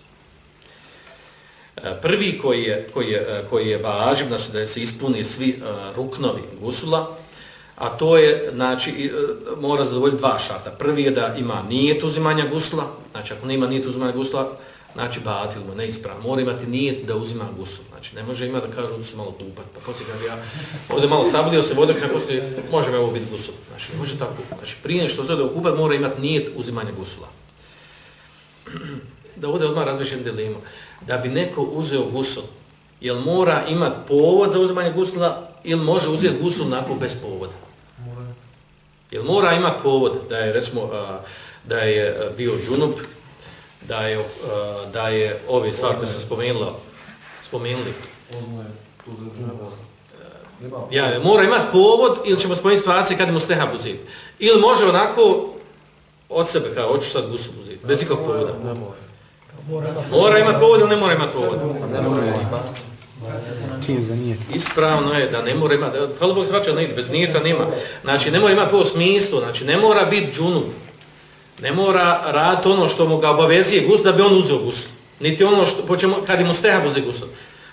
E, prvi koji je, koji je, koji je vađib, znači da se ispuni svi ruknovi gusula, a to je, znači, mora zadovoljiti dva šarta. Prvi je da ima nijet uzimanja gusla, znači ako nema nijet uzimanja gusla, znači batil mu neispravan, mora imati nijet da uzima gusul. Znači ne može ima da kaže da se malo kupat, pa poslije kaže ja ovdje malo sablio se vode, kako poslije može me ovo biti gusul. Znači može tako. Znači prije što se da okupat mora imati nijet uzimanja gusula. Da ovdje odmah razmišljam dilemu. Da bi neko uzeo gusul, jel mora imati povod za uzimanje gusula ili može uzeti gusul nakon bez povoda? Jel mora imati povod da je recimo da je bio džunup da je, uh, da je ove stvari koje sam spomenula, spomenuli. Ja, mora imati povod ili ćemo spomenuti situacije kad mu steha buzit. Ili može onako od sebe, kao hoću sad gusu buzit, bez nikog povoda. Mora imati povod ili ne mora imati povod? Ne mora imati. Čim za nije? Ispravno je da ne mora imati, hvala Bog svača, ne ide, bez nijeta nema. Znači, ne mora imati povod smislu, znači, ne mora biti džunup ne mora raditi ono što mu ga obavezije gusl da bi on uzeo gusl. Niti ono što, počemo, kad mu steha buze gusl.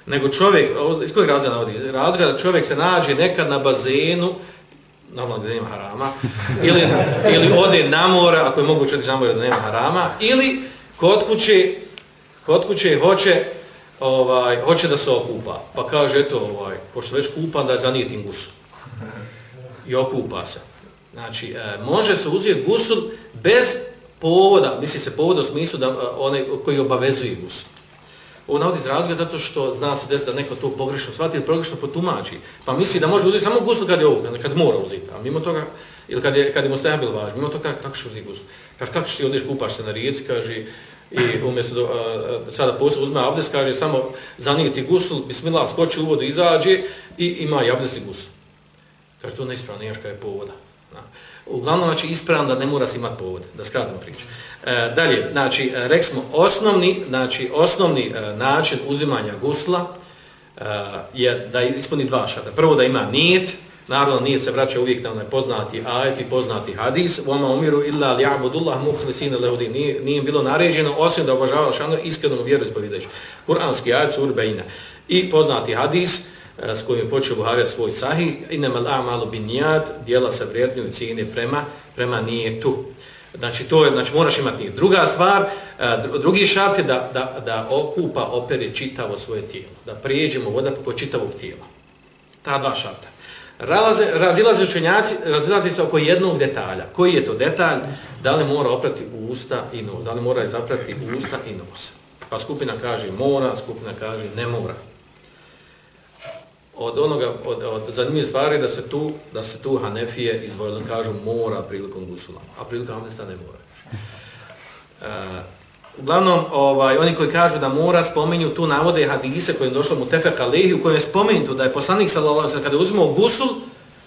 Nego čovjek, iz kojeg razloga navodi? Razloga da čovjek se nađe nekad na bazenu, normalno da nema harama, ili, ili ode na mora, ako je moguće otići na mora da nema harama, ili kod kuće, kod kuće hoće, ovaj, hoće da se okupa, pa kaže, eto, ovaj, pošto već kupan, da je zanijetim gusul. I okupa se. Znači, e, može se uzeti gusul bez povoda, misli se povoda u smislu da e, onaj koji obavezuje gusul. Ovo navodi iz razloga zato što zna se desiti da neko to pogrešno shvati ili pogrešno potumači. Pa misli da može uzeti samo gusul kad je ovo, kad mora uzeti. A mimo toga, ili kad je, kad je mu stabil važno, mimo toga kako će uzeti gusul. Kaže, kako ti odeš kupaš se na rijeci, kaže, i umjesto da, a, sada posao uzme abdes, kaže, samo zanijeti gusul, bismillah, skoči u vodu, izađe i ima i abdes i gusul. Kaže, to neispravno, nemaš kada je povoda. Uglavnom, znači, ispravno da ne mora se imati povod, da skratim priču. E, dalje, znači, e, rek smo, osnovni, znači, osnovni e, način uzimanja gusla e, je da ispuni dva šarta. Prvo da ima nijet, naravno nijet se vraća uvijek na onaj poznati ajet i poznati hadis, vama umiru illa li abudullah muhlisine lehudi, nije, nije bilo naređeno, osim da obožava šano iskreno vjeru ispovideći. Kur'anski ajet, sur, bejna. I poznati hadis, E, E, s kojim je počeo Buharija svoj sahih, innamal a'malu bin nijad, dijela se vrijednju cijene prema, prema nijetu. Znači, to je, znači, moraš imati nijet. Druga stvar, e, drugi šart je da, da, da okupa, opere čitavo svoje tijelo. Da prijeđemo voda po čitavog tijela. Ta dva šarta. Razilaze, razilaze učenjaci, razilaze se oko jednog detalja. Koji je to detalj? Da li mora oprati usta i nos? Da li mora zaprati usta i nos? Pa skupina kaže mora, skupina kaže ne mora od onoga od, od zanimljive stvari da se tu da se tu Hanefije izvojno kažu mora prilikom gusula, a prilikom abdesta ne mora. Uh, uglavnom, ovaj, oni koji kažu da mora spominju tu navode hadise kojim je došlo mu Tefek Alehi, u kojem je spomenuto da je poslanik sallallahu kada je uzimao gusul,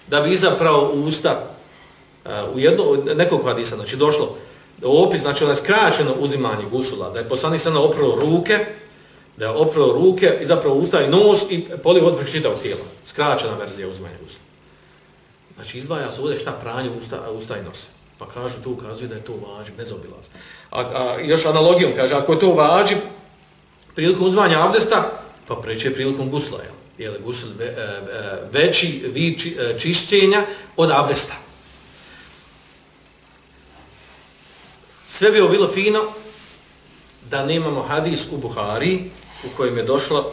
da bi izapravo usta uh, u jedno, nekog hadisa, znači došlo opis, znači ono je skraćeno uzimanje gusula, da je poslanik sallallahu oprao ruke, da je oprao ruke i zapravo ustaje nos i polio od čitavog tijela. Skraćena verzija uzmanja gusla. Znači izdvaja se ovdje šta pranje usta, usta i nose. Pa kažu, to ukazuje da je to vađib, bez obilaz. A, a još analogijom kaže, ako je to vađib, prilikom uzmanja abdesta, pa preće prilikom gusla. Jel? Je li gusl ve, e, e, veći vid či, e, čišćenja od abdesta. Sve bi bilo fino da nemamo hadis u Buhari u kojem je došlo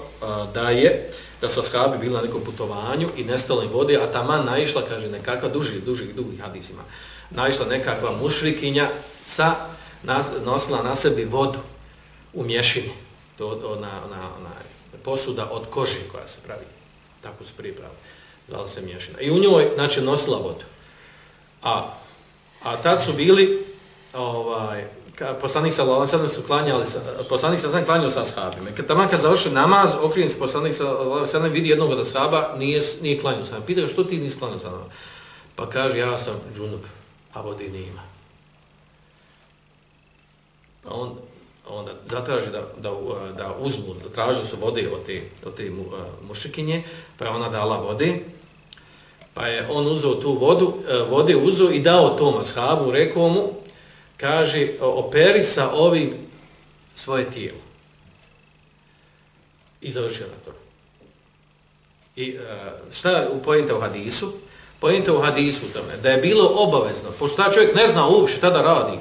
da je da su ashabi bili na nekom putovanju i nestalo im vode, a tamo naišla, kaže, nekakva duži, duži, dugi hadisima, naišla nekakva mušrikinja sa, nas, nosila na sebi vodu u mješini, to ona, ona, na, na, posuda od kože koja se pravi, tako se pripravi, zvala se mješina. I u njoj, znači, nosila vodu. A, a tad su bili, ovaj, poslanik sa Allahom sallam su klanjali, poslanik sa Allahom klanjao sa ashabima. Kad tamo kad završi namaz, okrijen se poslanik sa Allahom sallam vidi jednog od ashaba, nije, nije klanjao sa Pitao što ti nisi klanjao sa nama? Pa kaže, ja sam džunup, a vode nima. Pa on, onda zatraži da, da, da uzmu, da traži su vode od te, od te mu, mušikinje, pa je ona dala vode, pa je on uzeo tu vodu, vode uzeo i dao tom ashabu, rekao mu, kaže, operi sa ovim svoje tijelo. I završio na to. I e, šta je pojenta u hadisu? Pojenta u hadisu tome, da je bilo obavezno, pošto ta čovjek ne zna uopšte šta da radi,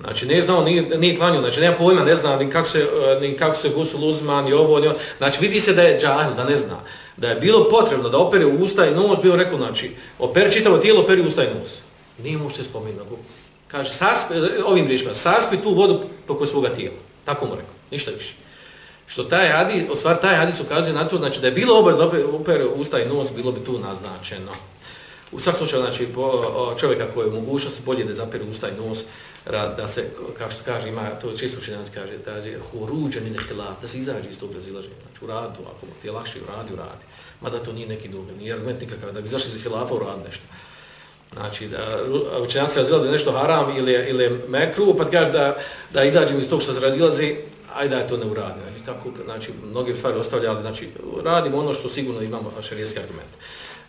znači ne znao, nije, nije klanio, znači nema pojma, ne zna ni kako se, e, ni kako se gusul uzma, ni ovo, ni ovo, znači vidi se da je džahil, da ne zna, da je bilo potrebno da opere usta i nos, bio rekao, znači, operi čitavo tijelo, operi usta i nos. Nije mu se spomenuo, Kaže, saspi, ovim riječima, saspi tu vodu poko svoga tijela. Tako mu rekao, ništa više. Što taj hadis, od stvar taj hadis ukazuje na to, znači da je bilo obavezno upere usta i nos, bilo bi tu naznačeno. U svak slučaju, znači, po, čovjeka koji je u mogućnosti bolje da zapere usta i nos, da se, kao što kaže, ima, to čisto učenjanci kaže, da je huruđan i hilaf, da se izađe iz tog razilaženja. Znači, u radu, ako ti je lakše, u radi, u radi. Mada to nije neki drugi, nije argument nikakav, da bi zašli iz hilafa u rad nešto. Znači, da učenjanci se razilaze nešto haram ili, ili mekru, pa kaže da, da izađemo iz tog što se razilazi, ajde da to ne uradim. Znači, tako, znači, mnoge stvari ostavljali, znači, radimo ono što sigurno imamo šarijeski argument.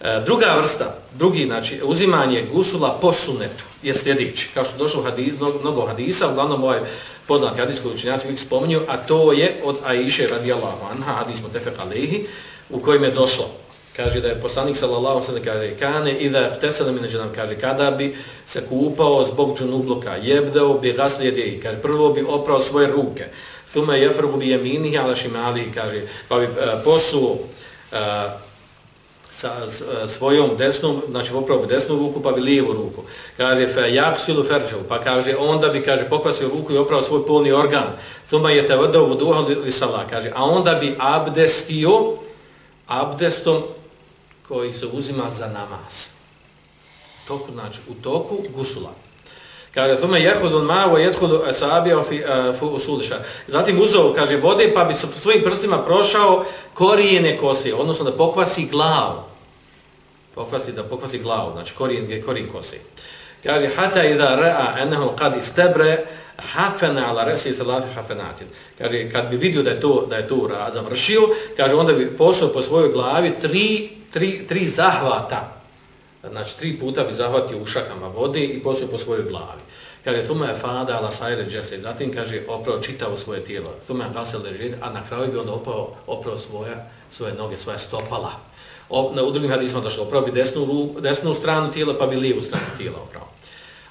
E, druga vrsta, drugi, znači, uzimanje gusula po sunetu je sljedeći. Kao što došlo hadis, mnogo hadisa, uglavnom ovaj poznati hadis koji učenjaci uvijek spominju, a to je od Aisha radijallahu anha, hadis mu tefek alehi, u kojem je došlo kaže da je poslanik sallallahu sallam kaže kane i da tesele mi neđenam kaže kada bi se kupao zbog džunubluka jebdeo bi gaslijede kaže prvo bi oprao svoje ruke thuma yafrugu bi yaminihi ala shimali kaže pa bi uh, posuo uh, sa e, svojom desnom, znači opravo bi desnu ruku, pa bi lijevu ruku. Kaže, fa yaksilu farjahu pa kaže, onda bi, kaže, pokvasio ruku i oprao svoj polni organ. Thuma je te li sala, kaže, a onda bi abdestio, abdestom koji se uzima za namaz. Toku, znači, u toku gusula. Kaže, thuma jehudu ma wa jedhudu asabija fi, eh, uh, fi usuliša. Zatim uzeo, kaže, vode pa bi sa svojim prstima prošao korijene kose, odnosno da pokvasi glavu. Pokvasi, da pokvasi glavu, znači korijen je korijen kose. Kaže, hata idha ra'a enahu kad istebre hafena ala resi salafi hafenatin. Kaže, kad bi vidio da je to, da je to rad završio, kaže, onda bi posao po svojoj glavi tri, tri, tri zahvata. Znači, tri puta bi zahvatio u šakama vode i posao po svojoj glavi. Kaže, thuma je fada ala sajre džese. Zatim, kaže, oprao čitao svoje tijelo. Thuma je gasel ležid, a na kraju bi onda opao, oprao svoje, svoje noge, svoje stopala. O, na, u drugim hadisma došlo, oprao bi desnu, desnu stranu tijela, pa bi lijevu stranu tijela oprao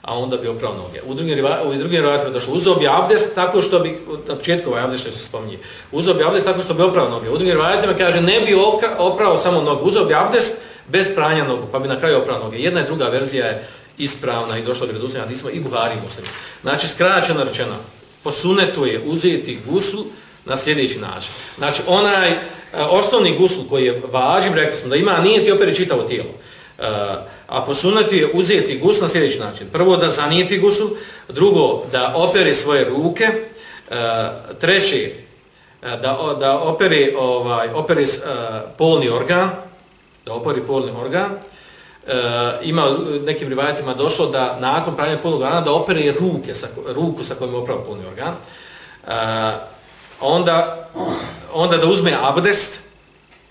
a onda bi oprao noge. U drugim, u drugim rivajatima došlo, uzeo bi abdest tako što bi, na početku ovaj abdest što se spominje, uzeo bi abdest tako što bi oprao noge. U drugim rivajatima kaže, ne bi oprao samo nogu, uzeo bi abdest bez pranja nogu, pa bi na kraju oprao noge. Jedna i druga verzija je ispravna i došla bi redusnja, a nismo i Buhari i Muslim. Znači, skraćeno rečeno, po sunetu je uzeti guslu na sljedeći način. Znači, onaj uh, osnovni gusl koji je važim, rekli smo da ima, nije ti operi čitavo tijelo. Uh, a po sunnetu je uzeti gusl na sljedeći način. Prvo da zanijeti gusl, drugo da opere svoje ruke, uh, treći e, da, da opere, ovaj, opere uh, polni organ, da opere polni organ, e, ima nekim rivajatima došlo da nakon pranja polnog organa da opere ruke sa, ruku sa kojom je opravo polni organ, E, onda, onda da uzme abdest,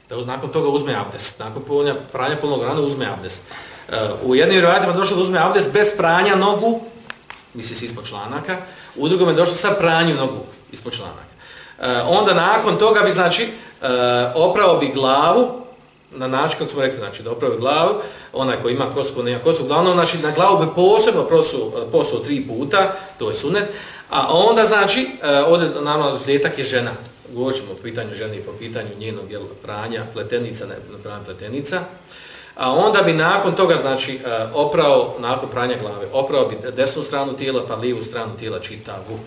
da nakon toga uzme abdest, nakon pranja polnog organa uzme abdest. U jednim rivajatima došlo da uzme abdest bez pranja nogu, misli se ispod članaka, u drugom je došlo sa pranjem nogu ispod članaka. E, onda nakon toga bi, znači, e, opravo bi glavu, na način, kako smo rekli, znači, da opravo glavu, onaj koji ima kosu, nema kosu, uglavnom, znači, na glavu bi posebno prosu, e, posuo tri puta, to je sunet, a onda, znači, e, ovdje, naravno, zljetak je žena, govorit ćemo o pitanju žene i po pitanju njenog jel, pranja, pletenica, ne, pranja pletenica, A onda bi nakon toga, znači, e, oprao, nakon pranja glave, oprao bi desnu stranu tijela, pa lijevu stranu tijela čitavu.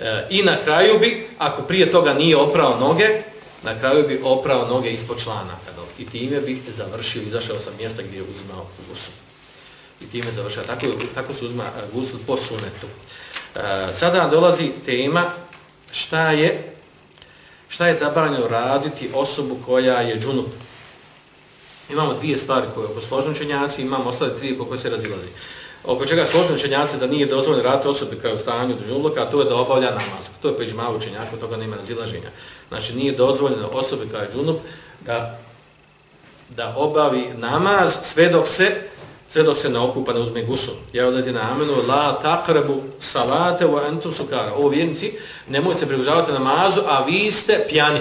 E, I na kraju bi, ako prije toga nije oprao noge, na kraju bi oprao noge ispod članaka. I time bi završio, izašao sa mjesta gdje je uzimao gusul. I time završao. Tako, tako se uzima e, gusul po sunetu. E, sada dolazi tema šta je šta je zabranjeno raditi osobu koja je džunup Imamo dvije stvari koje oko složni učenjaci, imamo ostale tri koje se razilazi. Oko čega složni učenjaci da nije dozvoljeno raditi osobi kao u stanju dužnulaka, a to je da obavlja namaz. To je peđma malo učenjaka, toga nema razilaženja. Znači nije dozvoljeno osobi kao džunup da, da obavi namaz sve dok se sve dok se ne okupa, ne uzme gusu. Ja odleti na amenu, la takrebu salate wa entum sukara. Ovo vjernici, nemojte se približavati namazu, a vi ste pjani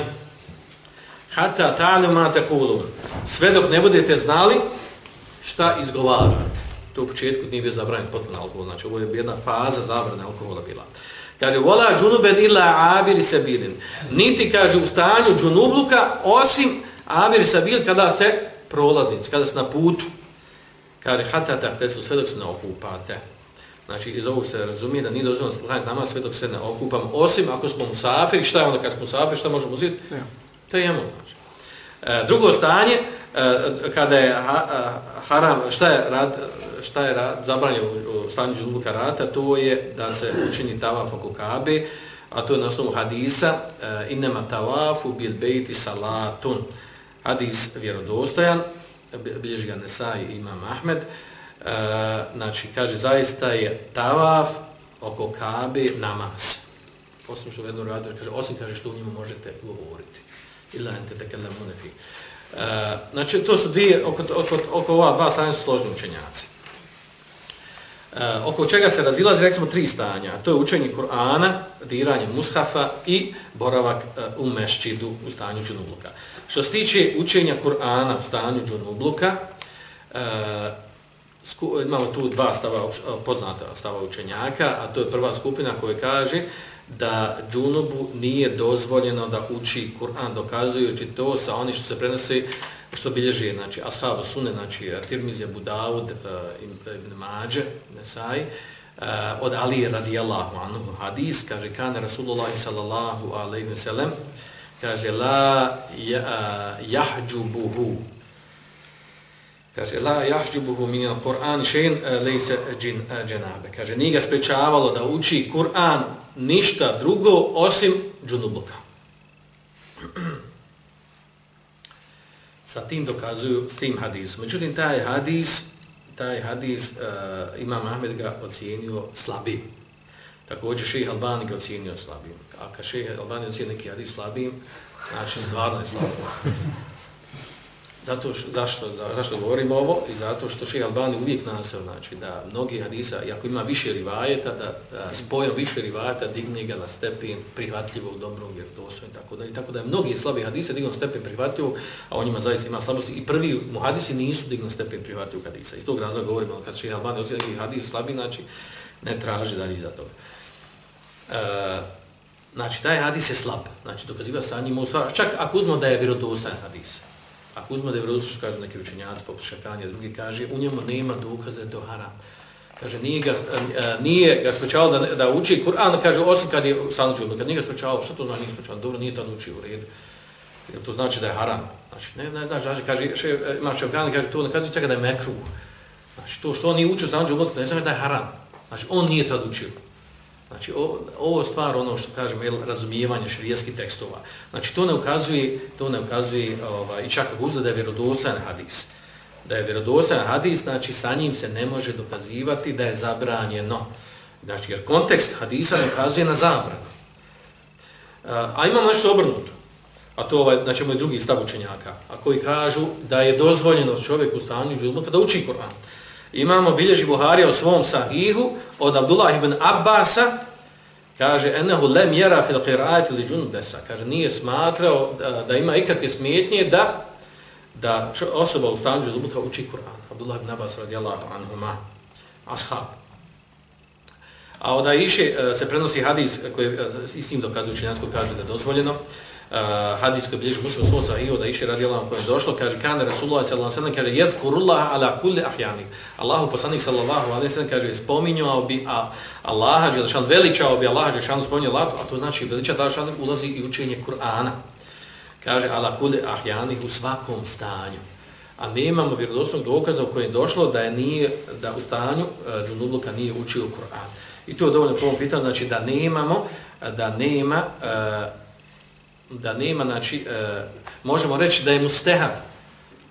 hata ta'lu ma takulun. sve dok ne budete znali šta izgovarate. To u početku nije bio zabranjen potpuno alkohol. Znači ovo je jedna faza zabrane alkohola bila. Kaže vola junuben illa abir sabilin niti kaže u stanju džunubluka osim abir sabil kada se prolaznici kada se na putu. Kaže hata ta'tesu sve dok se ne okupate. Znači, iz ovog se razumije da nije dozvoljeno sklanjati namaz sve dok se ne okupamo, osim ako smo musafiri, šta je onda kad smo musafiri, šta možemo uzeti? Ja. To je jemo. E, drugo stanje, e, kada je ha, e, haram, šta je rad, šta je rad, zabranje u, u stanju džuluka rata, to je da se učini tavaf oko kabe, a to je na osnovu hadisa, e, innema tavafu bil bejti salatun. Hadis vjerodostojan, bilježi ga Nesaj i Imam Ahmed, e, znači, kaže, zaista je tavaf oko kabe namaz. Osim što u jednom radu, kaže, osim kaže što u njemu možete govoriti illa ente tekellamune fi. Uh, eh, znači, to su dvije, oko, oko, oko ova dva stanja su složni učenjaci. Eh, oko čega se razilazi, rekli tri stanja. To je učenje Kur'ana, diranje mushafa i boravak eh, u mešćidu u stanju džunubluka. Što se tiče učenja Kur'ana u stanju džunubluka, uh, imamo tu dva stava, poznata stava učenjaka, a to je prva skupina koja kaže da džunubu nije dozvoljeno da uči Kur'an, dokazujući to sa oni što se prenosi, što bilježi, znači, ashabu sunne, znači, Tirmizija, Budavud, eh, Ibn Mađe, Nesaj, eh, od Ali radijallahu anhu hadis, kaže, kane Rasulullah sallallahu alaihi wa sallam, kaže, la jahđubuhu, eh, Kaže, la jahđubuhu min al-Qur'an še'in lejse džin dženabe. Kaže, nije ga sprečavalo da uči Kur'an ništa drugo osim džunubluka. Sa tim dokazuju s tim hadisom. Međutim, taj hadis, taj hadis uh, Imam Ahmed ga ocijenio slabim. Također šeha Albani ga ocijenio slabim. A kad šeha Albani ocijenio neki hadis slabim, znači stvarno je slabo. Zato što, zašto, zašto govorimo ovo? I zato što Šeha Albani uvijek nasao, znači da mnogi hadisa, ako ima više rivajeta, da, da spojom više rivajeta digne ga na stepen prihvatljivog, dobrog, jer tako da. I tako da je mnogi slabi hadise dignu stepen prihvatljivog, a on njima zaista ima slabosti. I prvi mu hadisi nisu dignu stepen prihvatljivog hadisa. Iz tog razloga govorimo, kad Šeha Albani ocijeli neki hadis slabi, znači ne traži dalje iza toga. E, znači, taj hadis je slab. Znači, dokaziva sa njim, čak ako uzmemo da je vjerodostajan hadis, Ako uzme da je vrlo kažu neki učenjaci, poput Šakanija, drugi kaže, u njemu nema dokaza do haram. Kaže, nije ga, e, nije ga sprečavao da, da uči Kur'an, kaže, osim kad je sanučio, kad nije ga sprečavao, što to znači nije sprečavao? Dobro, nije tad učio u redu. Jer to znači da je haram. Znači, ne, ne, znači, znači kaže, še, e, ima Šakanija, kaže, to ne kaže čeka da je mekruh. Znači, to što on nije učio sanučio, ne znači da je haram. Znači, on nije tad učio. Znači, o, ovo je stvar ono što kažem, je razumijevanje širijeskih tekstova. Znači, to ne ukazuje, to ne ukazuje ovaj, i čak ako uzda da je vjerodostajan hadis. Da je vjerodostajan hadis, znači, sa njim se ne može dokazivati da je zabranjeno. Znači, jer kontekst hadisa ne ukazuje na zabranu. A imamo nešto obrnuto. A to ovaj, znači, moj drugi stav učenjaka. A koji kažu da je dozvoljeno čovjek u stanju žilmuka da uči Koran imamo bilježi Buharija u svom sahihu od Abdullah ibn Abbasa, kaže, enehu lem jera fil qira'ati li džunbesa, kaže, nije smatrao da, da ima ikakve smetnje da da osoba u stanju želubuka uči Kur'an. Abdullah ibn Abbas radijallahu anhuma, ashab. A od iše, e, se prenosi hadis koji e, istim dokazujući učenjansko kaže da je dozvoljeno, uh, hadis koji bilježi muslim svoj sahiju da iše radi Allah je došlo, kaže kane Rasulullah sallallahu alaihi sallam, kaže jezkurullah ala kulli ahjanik. Allahu poslanik sallallahu alaihi sallam kaže spominjao bi a Allaha, Đelešan, veličao bi Allaha, Đelešan spominjao Allah, a to znači veliča Đelešan ulazi i učenje Kur'ana. Kaže ala kulli ahjanik u svakom stanju. A mi imamo vjerodosnog dokaza u kojem je došlo da je nije, da u stanju uh, džunubluka nije učio Kur'an. I to je dovoljno prvom pitanju, znači da nemamo, da nema uh, da nema, znači, e, možemo reći da je mustehab,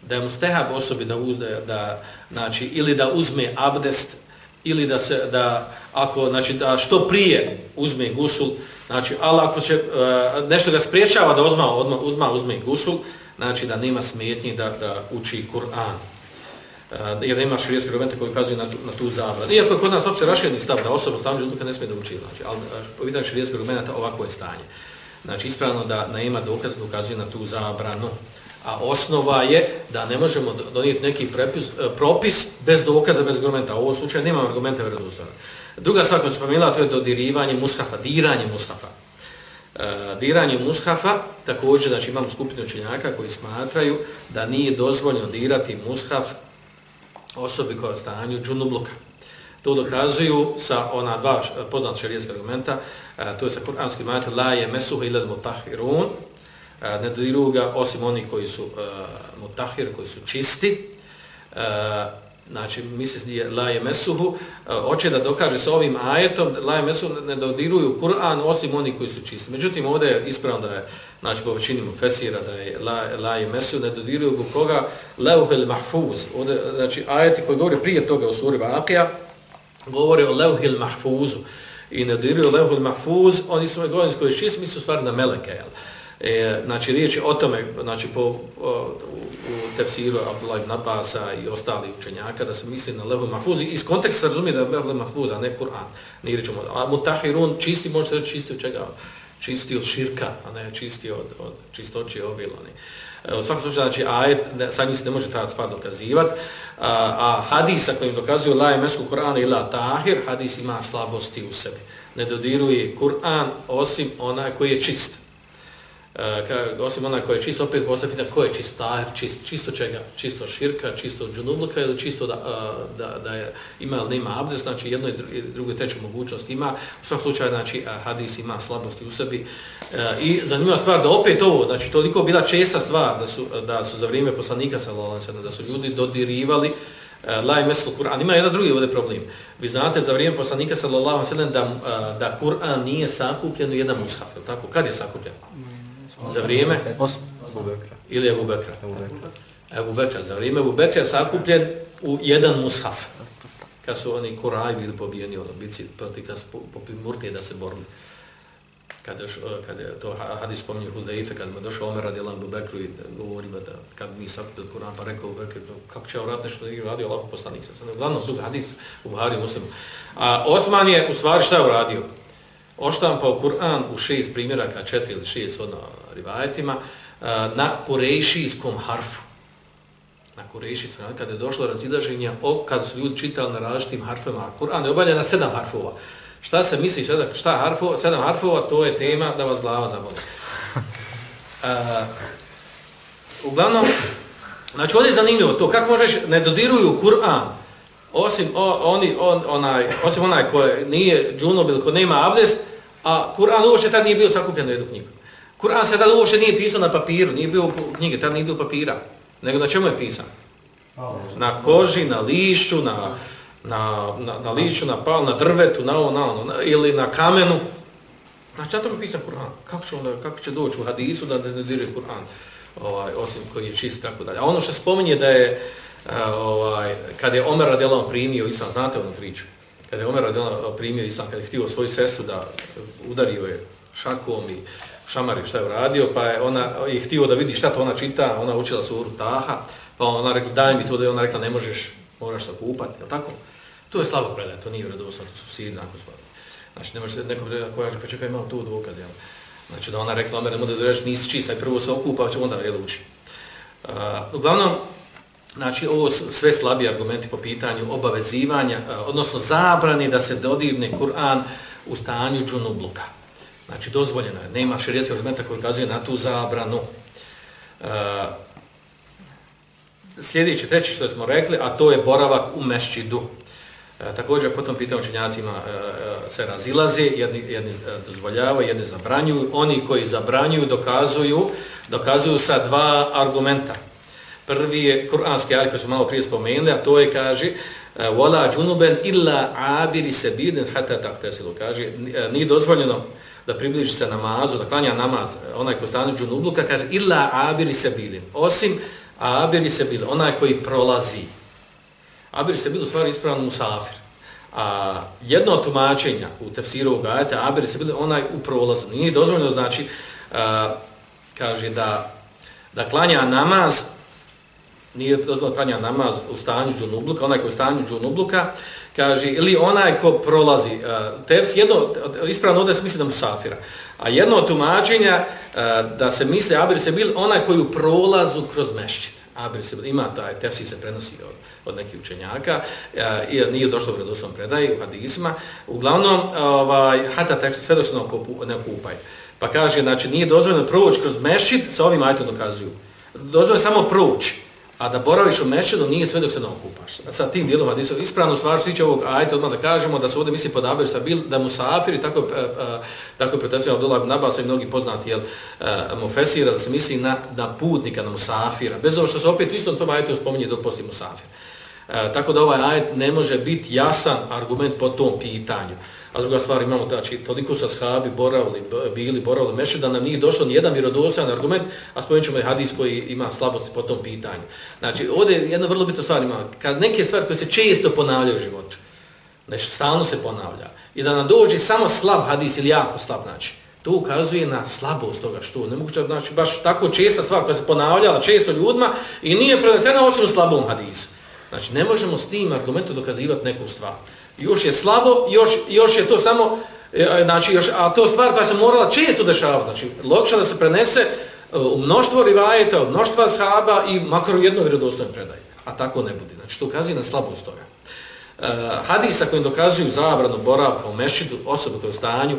da je mustehab osobi da uzde, da, znači, ili da uzme abdest, ili da se, da, ako, znači, da što prije uzme gusul, znači, ali ako će, e, nešto ga spriječava da uzma, odma, uzma, uzme gusul, znači, da nema smetnji da, da uči Kur'an. E, jer nema širijetske argumente koji ukazuju na tu, na tu zabranu. Iako je kod nas opće rašljeni stav da osoba stavljena želuka ne smije da uči, znači, ali e, po vidanju širijetske argumenta ovako je stanje. Znači, ispravno da nema dokaz dokazuje na tu zabranu. A osnova je da ne možemo donijeti neki prepis, e, propis bez dokaza, bez argumenta. U ovom slučaju nema argumenta vredostana. Druga stvar koja se spomenula, to je dodirivanje mushafa, diranje mushafa. E, diranje mushafa, također, znači imamo skupinu učenjaka koji smatraju da nije dozvoljeno dirati mushaf osobi koja je stanju džunubluka. To dokazuju sa ona dva eh, poznata šarijetska argumenta, eh, to je sa kuranskim majatom la je mesuha ilad mutahirun, eh, ne dodiruju ga osim oni koji su mutahir, koji su čisti, znači misli je la je mesuhu, hoće da dokaže sa ovim ajetom, la je mesuhu ne dodiruju Kur'an osim oni koji su čisti. Međutim, ovdje je ispravno da je, znači po većini mu fesira da je la, la je mesuhu, ne dodiruju koga leuhel mahfuz. Ovdje, znači ajeti koji govori prije toga u suri Baqija, govori o levhil mahfuzu i ne dodiruju levhil mahfuz, oni su me govorili koji čist, su stvari na meleke, jel? E, znači, riječ je o tome, znači, po, o, u tefsiru Abdullah ibn Abbasa i ostali učenjaka, da se misli na lehu mahfuzi. Iz konteksta se razumije da je levhil mahfuz, a ne Kur'an. Nije rećemo, a mutahirun čisti, može se reći čisti od čega? Čisti od širka, a ne čisti od, od čistoće obilani. U svakom slučaju, znači, ajet, ne, sad se ne može taj stvar dokazivati, a, a hadisa kojim dokazuju la mesku Kur'ana ila tahir, hadis ima slabosti u sebi. Ne dodiruje Kur'an osim onaj koji je čist. Eh, ka, osim ona koja je čisto, opet poslije pita ko je čist čist, čisto čega, čisto širka, čisto džunubluka ili čisto da, eh, da, da je, ima ili nema abdes, znači jedno i drugo i treće mogućnost ima. U svakom slučaju, znači, eh, hadis ima slabosti u sebi. I zanimljiva stvar da opet ovo, znači toliko bila česta stvar da su, da su za vrijeme poslanika sallallahu da su ljudi dodirivali uh, la mesel Kur'an. Ima jedan drugi ovdje problem. Vi znate za vrijeme poslanika sallallahu alejhi da uh, da Kur'an nije sakupljen u jedan mushaf, tako? Kad je sakupljen? Za vrijeme ili Ebu Bekra. Ebu Bekra. Za vrijeme Ebu Bekra je sakupljen u jedan mushaf. Kad su oni koraj bili pobijeni od bici proti kad su popim murtije da se borili. Kad je, kad je to hadis spominje Huzeife, kad je došao Omer radi Ebu Bekru i govori da kad mi sakupili Kur'an, pa rekao Ebu Bekru, kako će vrat nešto nije radio Allah poslanik. Uglavnom, tu hadis u Buhari muslimu. A Osman je u stvari šta je uradio? Oštampao Kur'an u šest primjeraka, četiri ili šest odno rivajetima, na kurejšijskom harfu. Na kurejšijskom harfu, kada je došlo razilaženja, o, kada su ljudi čitali na različitim harfima, Kur'an je obaljen na sedam harfova. Šta se misli sada, šta harfova, sedam harfova, to je tema da vas glava zaboli. Uh, uglavnom, znači ovdje je zanimljivo to, kako možeš, ne dodiruju Kur'an, osim o, oni on, onaj osim onaj ko nije džunob ili ko nema abdest a Kur'an uopšte tad nije bio sakupljen u jednu knjigu. Kur'an se tad uopšte nije pisao na papiru nije bio u knjige tad nije bilo papira nego na čemu je pisan? Na koži na lišću na na na na lišću na pal na drvetu na ovo na ono na, ili na kamenu. Znači to je pisan Kur'an. Kako će onda kako će doći u hadisu da ne dire Kur'an ovaj osim koji je čist tako dalje? A ono što spominje da je Eh, ovaj, kada je Omer radijalama primio islam, znate onu priču? Kada je Omer radijalama primio islam, kada je htio svoju sestru da udario je šakom i šamari šta je uradio, pa je ona je htio da vidi šta to ona čita, ona učila suru Taha, pa ona rekla daj mi to da je ona rekla ne možeš, moraš se kupati, je tako? To je slabo predaj, to nije vredosno, to su svi ako slabo. Znači, ne može nekom neko koja pa čekaj, imam tu dokaz, jel? Znači, da ona rekla, Omer, ne da reći, nisi čist, aj prvo se okupa, pa ćemo onda, jel, uči. Uh, eh, uglavnom, Znači, ovo su sve slabi argumenti po pitanju obavezivanja, e, odnosno zabrani da se dodirne Kur'an u stanju džunubluka. Znači, dozvoljeno je. Nema širijetskog argumenta koji kazuje na tu zabranu. E, sljedeći, treći što smo rekli, a to je boravak u mešćidu. E, također, potom pitanju učenjacima e, e, se razilaze, jedni, jedni dozvoljavaju, jedni zabranjuju. Oni koji zabranjuju dokazuju, dokazuju sa dva argumenta. Prvi je kuranski ajet koji smo malo prije spomenuli, a to je, kaže, e, wala junuben illa abiri sabidin hatta taqtasilu kaže ni e, dozvoljeno da približi se namazu da klanja namaz e, onaj ko stane džunubluka kaže illa abiri sabidin osim abiri sabil onaj koji prolazi. Abiri sabil u stvari ispravno musafir. A jedno od tumačenja u tefsiru ovog ajeta abiri sabil onaj u prolazu. Nije dozvoljeno znači a, kaže da da klanja namaz nije dozvoljeno klanja namaz u stanju džunubluka, onaj ko je u stanju džunubluka, kaže, ili onaj ko prolazi, e, uh, tefs, jedno, ispravno ovdje se misli da musafira, a jedno od tumačenja uh, da se misli, abir se bil, onaj koji u prolazu kroz mešćine. Abir se ima taj, tefsi se prenosi od, od nekih učenjaka, uh, i nije došlo u redosvom predaju, u hadisma, uglavnom, ovaj, hata tekst, sve dok se ne okupaju. Pa kaže, znači, nije dozvoljeno proći kroz mešćit, sa ovim ajtom dokazuju. Dozvoljeno samo proći. A da boraviš u mešćinu nije sve dok se ne okupaš. Sa tim dijelom hadisa ispravno stvar što će ovog ajta odmah da kažemo da se ovdje misli pod Abir Sabil, da musafiri, tako, uh, tako je pretesio Abdullah ibn Abbas i mnogi poznati, jel, e, uh, Mufesira, da se misli na, na putnika, na musafira. Bez ovo što se opet u istom tom ajtu spominje da postoji musafir. E, tako da ovaj ajet ne može biti jasan argument po tom pitanju. A druga stvar, imamo, znači, toliko sa shabi boravili, bili, boravili meše, da nam nije došao ni jedan vjerodosan argument, a spomenut ćemo i hadis koji ima slabosti po tom pitanju. Znači, ovdje je jedna vrlo bitna stvar ima, kad neke stvari koje se često ponavljaju u životu, nešto stalno se ponavlja, i da nam dođe samo slab hadis ili jako slab, znači, To ukazuje na slabost toga što ne moguće znači baš tako česta stvar koja se ponavljala često ljudima i nije prenesena osim u slabom hadisu. Znači ne možemo s tim argumentom dokazivati neku stvar. Još je slabo, još, još je to samo, e, e, znači, još, a to stvar koja se morala često dešavati. Znači, logično da se prenese e, u mnoštvo rivajeta, u mnoštva shaba i makar u jednoj vjerodostojnoj predaji. A tako ne bude. Znači, to ukazuje na slabost toga. Uh, hadisa koji dokazuju zabranu boravka u mešidu, osobe koje u stanju,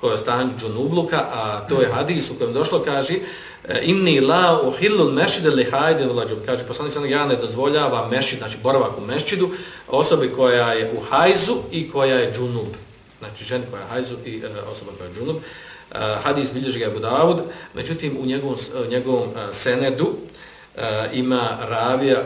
koje je u stanju džunubluka, a to je hadis u kojem došlo, kaže, e, inni la uhillul mešide li hajde vlađub. kaže poslanik sam ja ne dozvoljava mešid znači boravak u mešhidu osobi koja je u hajzu i koja je džunub znači žena koja je hajzu i e, osoba koja je džunub E, hadis bilježi ga je Budavud, međutim u njegovom njegovom e, senedu e, ima ravija e,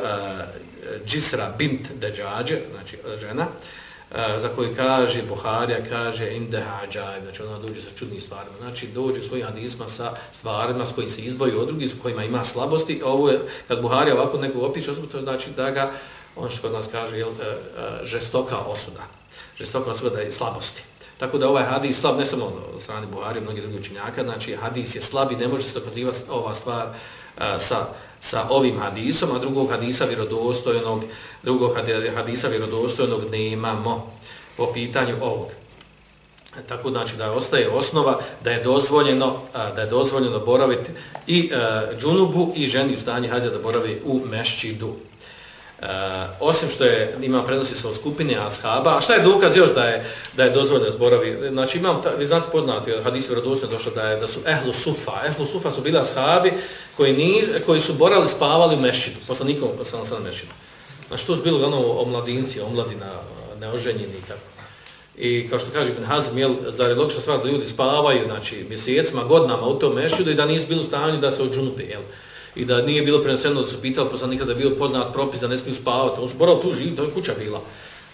Džisra bint Deđađe znači e, žena E, E, za koji kaže Buharija, kaže indeha džajb, znači ona dođe sa čudnim stvarima. Znači dođe svojim hadisma sa stvarima s kojim se izdvoji od drugih, s kojima ima slabosti. Ovo je, kad Buharija ovako nekog opiše, to znači da ga, on što kod nas kaže, jel, e, e, žestoka osuda. Žestoka osuda da je slabosti. Tako da ovaj hadis slab, ne samo od strane Buharija, mnogi drugi učinjaka, znači hadis je slab i ne može se dokazivati ova stvar sa sa ovim hadisom, a drugog hadisa vjerodostojnog, drugog hadisa vjerodostojnog nemamo po pitanju ovog. Tako znači da ostaje osnova da je dozvoljeno da je dozvoljeno boraviti i džunubu i ženi u stanju hađa da boravi u mešćidu. Uh, osim što je ima prenosi se od skupine ashaba, a šta je dokaz još da je da je dozvoljeno zboravi? Znači imam ta, vi znate poznati hadis vjerodostojno došao da je da su ehlu sufa, ehlu sufa su bili ashabi koji ni koji su borali spavali u mešhidu, poslanikom poslana sa mešhidu. Znači to su bili ono omladinci, omladina, neoženjeni tako. I kao što kaže Ibn Hazm, jel, zar je logična stvar da ljudi spavaju, znači, mjesecima, godinama u tom mešću, da nisu bili u stanju da se ođunupe, jel? I da nije bilo preneseno da su pitali poslanika da je bio poznat propis da ne smiju spavati. On su morali tu živjeti, to je kuća bila.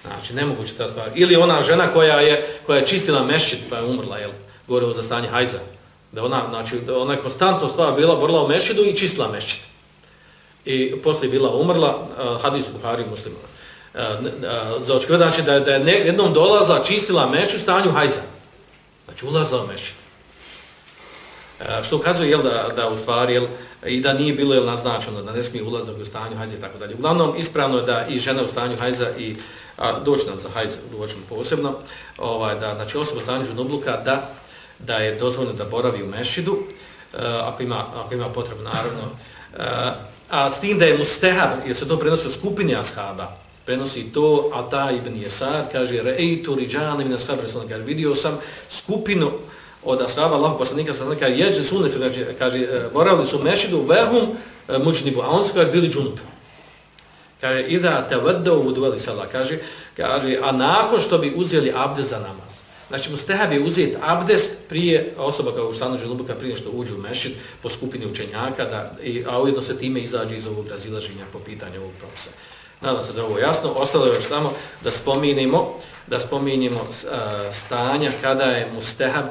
Znači, nemoguće ta stvar. Ili ona žena koja je, koja je čistila mešćit pa je umrla, jel? Gore za stanje hajza. Da ona, znači, da ona je konstantno stvar bila, borila u mešćidu i čistila mešćit. I poslije bila umrla, uh, hadis Buhari i muslima. Uh, uh, za očekivati, znači, da, da je jednom dolazla, čistila mešćit u stanju hajza. Znači, ulazila u mešćit. Uh, što ukazuje, jel, da, da u stvari, jel, i da nije bilo jel, naznačeno da ne smije ulaziti u stanju hajza i tako dalje. Uglavnom, ispravno je da i žena u stanju hajza i a, doći nam za hajz, doćemo posebno, ovaj, da, znači osoba u stanju žunobluka da, da je dozvoljeno da boravi u mešidu, a, ako, ima, ako ima potrebu, naravno. A, a s tim da je mustehab, jer se to prenosi u skupini ashaba, prenosi to Ata ibn Jesar, kaže, rejtu riđalim na ashab, kaže, vidio sam skupinu od ashaba Allahu poslanika sa kaže jeđe sunne kaže kaže boravili su mešidu vehum e, mučnibu a on su kaže bili džunup. Kaže ida tawaddu udwali sala kaže kaže a nakon što bi uzeli abdest za namaz. Znači mustehab je uzeti abdest prije osoba kao u stanu džunubuka prije što uđe u mešid po skupini učenjaka da i a ujedno se time izađe iz ovog razilaženja po pitanju ovog propisa. Nadam se da ovo jasno. Ostalo je još samo da spominimo, da spominimo stanja kada je mustehab,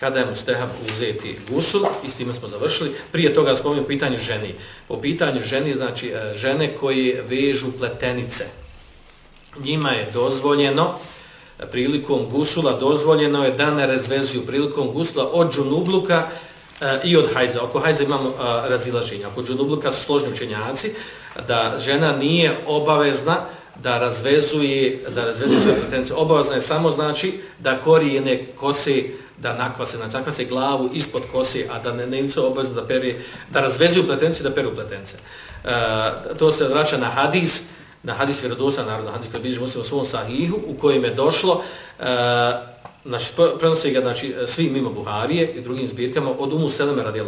kada je mustehab uzeti gusul, i s time smo završili. Prije toga spominjem pitanje ženi. Po pitanju ženi, znači e, žene koje vežu pletenice. Njima je dozvoljeno, prilikom gusula, dozvoljeno je da ne razvezuju prilikom gusula od džunubluka e, i od hajza. Oko hajza imamo e, razilaženja. Oko džunubluka su složni učenjaci, da žena nije obavezna da razvezuje, da razvezuje svoje pretencije. Obavezno je samo znači da korijene kose da nakvase, znači nakvase glavu ispod kose, a da ne, ne nisu obavezno da peri, da razvezuju pretencije, da peru pretencije. E, to se vraća na hadis, na hadis vjerodosa, narodno, hadis koji bilježi muslim u svom sahihu, u kojem je došlo, e, znači prenosi ga znači, svi mimo Buharije i drugim zbirkama od Umu Seleme radi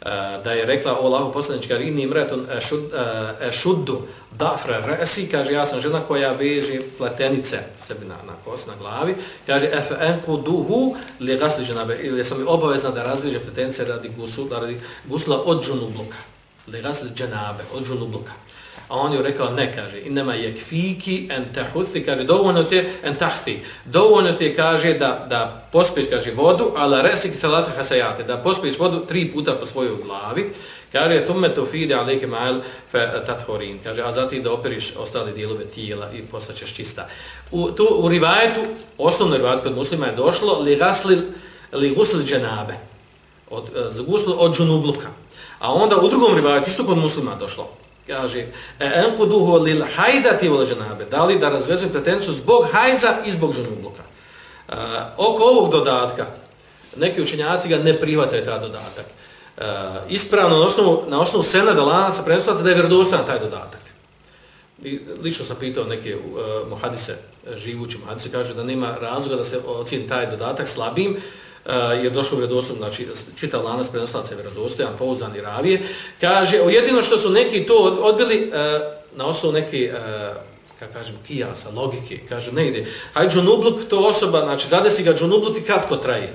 E, da je rekla o Allahu poslanička rini mreton e, ešuddu dafra resi, kaže ja sam žena koja veže pletenice sebi na, na kos, na glavi, kaže efe enku duhu li gasli ženabe, ili sam mi obavezna da razliže pletenice radi gusla, radi gusla od džunubluka, li gasli ženabe, od džunubluka. A on je rekao, ne, kaže, inema je kfiki en tahuthi, kaže, dovoljno te en tahthi, dovoljno te, kaže, da, da pospiješ, kaže, vodu, ala resik salata hasajate, da pospiješ vodu tri puta po svojoj glavi, kaže, thumme to fide alike ma'al fe tathorin, kaže, a zatim da operiš ostale dijelove tijela i postaćeš čista. U, tu, u rivajetu, osnovno rivajet kod muslima je došlo, li gaslil, li gusl dženabe, od, eh, gusl od džunubluka. A onda u drugom rivajetu, isto kod muslima došlo, kaže, e, enquduhu lil haidati wal janabe da li da razvezujem pretencu zbog hajza i zbog ženubluka e, oko ovog dodatka, neki učenjaci ga ne prihvataju taj dodatak. e, ispravno, na osnovu, na osnovu sena da lanaca da je vjerodostan taj dodatak. I lično sam pitao neke uh, muhadise, živući muhadise, kaže da nema razloga da se ocjeni taj dodatak slabim, uh, je došao vjerodostan, znači čitav lanac prenoslaca je vjerodostojan, pouzdan i ravije. Kaže, jedino što su neki to odbili uh, na osnovu neke, e, uh, kako kažem, kijasa, logike, kaže, ne ide. Haj, džunubluk, to osoba, znači zadesi ga džunubluk i kratko traje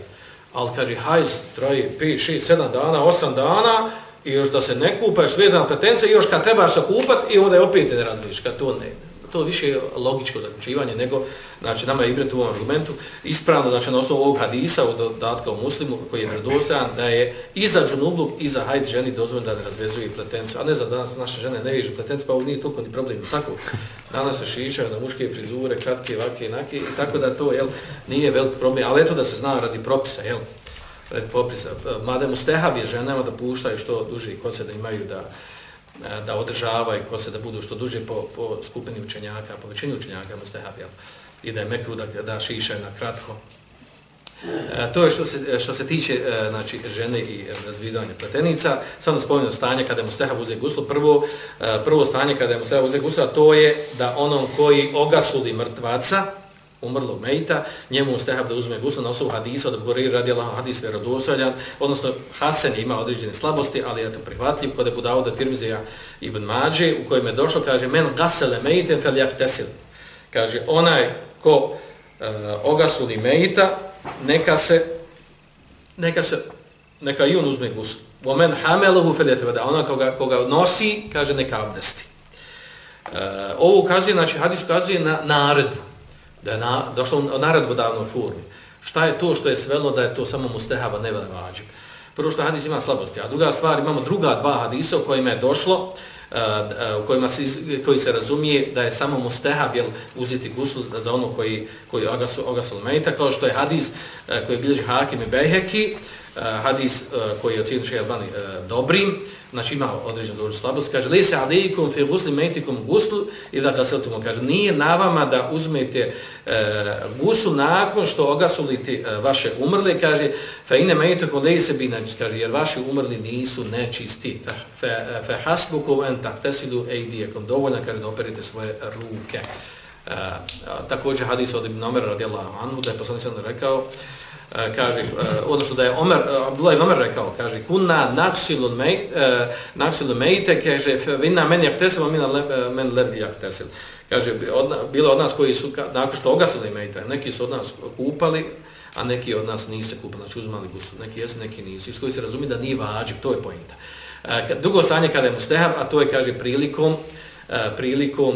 ali kaže hajz traje 5, 6, 7 dana, 8 dana i još da se ne kupaš svezan petence, i još kad trebaš se kupat i onda je opet ne razviješ, kad to ne to više logičko zaključivanje nego znači nama je ibret u ovom argumentu. Ispravno znači na osnovu ovog hadisa od dodatka u muslimu koji je predostajan da je i za džunubluk i za hajz ženi dozvoljeno da ne razvezuje pletencu. A ne za danas naše žene ne vežu pletencu pa ovo nije toliko ni problem tako? Danas se šišaju na muške frizure kratke, vake, nake i tako da to jel, nije velik problem. Ali eto da se zna radi propisa jel radi propisa mada mu stehab je ženama da puštaju što duže i koce da imaju da E, da održavaju kose da budu što duže po, po skupini učenjaka, po većini učenjaka mustahab, jel? I da je mekru da, da šiša na kratko. E, to je što se, što se tiče e, znači, žene i razvidovanja pletenica. Samo spomenu stanje kada je mustahab uze guslo. Prvo, e, prvo stanje kada je mustahab uze guslo, to je da onom koji ogasuli mrtvaca, umrlog mejta, njemu stehab da uzme gusla na osnovu hadisa, da govori radi Allah hadis vjerodostojjan, odnosno Hasan ima određene slabosti, ali je to prihvatljiv, kod je budao da Tirmizija ibn Mađe, u kojem je došlo, kaže, men gasele mejten fel jak tesil. Kaže, onaj ko e, ogasuli mejta, neka se, neka se, neka i on uzme gusla. Omen men hameluhu fel jetvada, ona koga, koga nosi, kaže, neka abdesti. E, ovo ukazuje, znači hadis ukazuje na naredbu da je na, došlo u naredbodavnoj formi. Šta je to što je svelo da je to samo mustehaba, ne vađib? Prvo što hadis ima slabosti, a druga stvar, imamo druga dva hadisa u kojima je došlo, e, e, u kojima se, koji se razumije da je samo mustehab jel, uzeti guslu za ono koji, koji ogasul, ogasul mejta, kao što je hadis e, koji bilježi Hakim i Bejheki, uh, Eh, hadis uh, koji je ocijenio še Albani eh, uh, dobrim, znači ima određenu dođu slabost, kaže, li se alikum fi gusli mejtikum guslu, i da ga kaže, nije na vama da uzmete uh, guslu nakon što ogasulite uh, vaše umrle, kaže, fa ine mejtikum li se bi, znači, kaže, jer vaši umrli nisu nečisti, fa, fa, hasbukum en taktesidu ejdijekom, dovoljno, kaže, da operite svoje ruke. Uh, također hadis od Ibn Omer radijallahu anhu, da je poslanicom rekao, Eh, kaže eh, odnosno da je Omer eh, Abdullah i Omer rekao kaže kunna naksilu mej naksilu mejte kaže vinna men yaktesel min men lem yaktesel kaže od, bilo od nas koji su nakon što ogasili mejte neki su od nas kupali a neki od nas nisu kupali znači uzmali gusu neki jesu neki nisu. Iz koji se razumije da nije vađib to je poenta. Drugo stanje kada je mustehab a to je kaže prilikom prilikom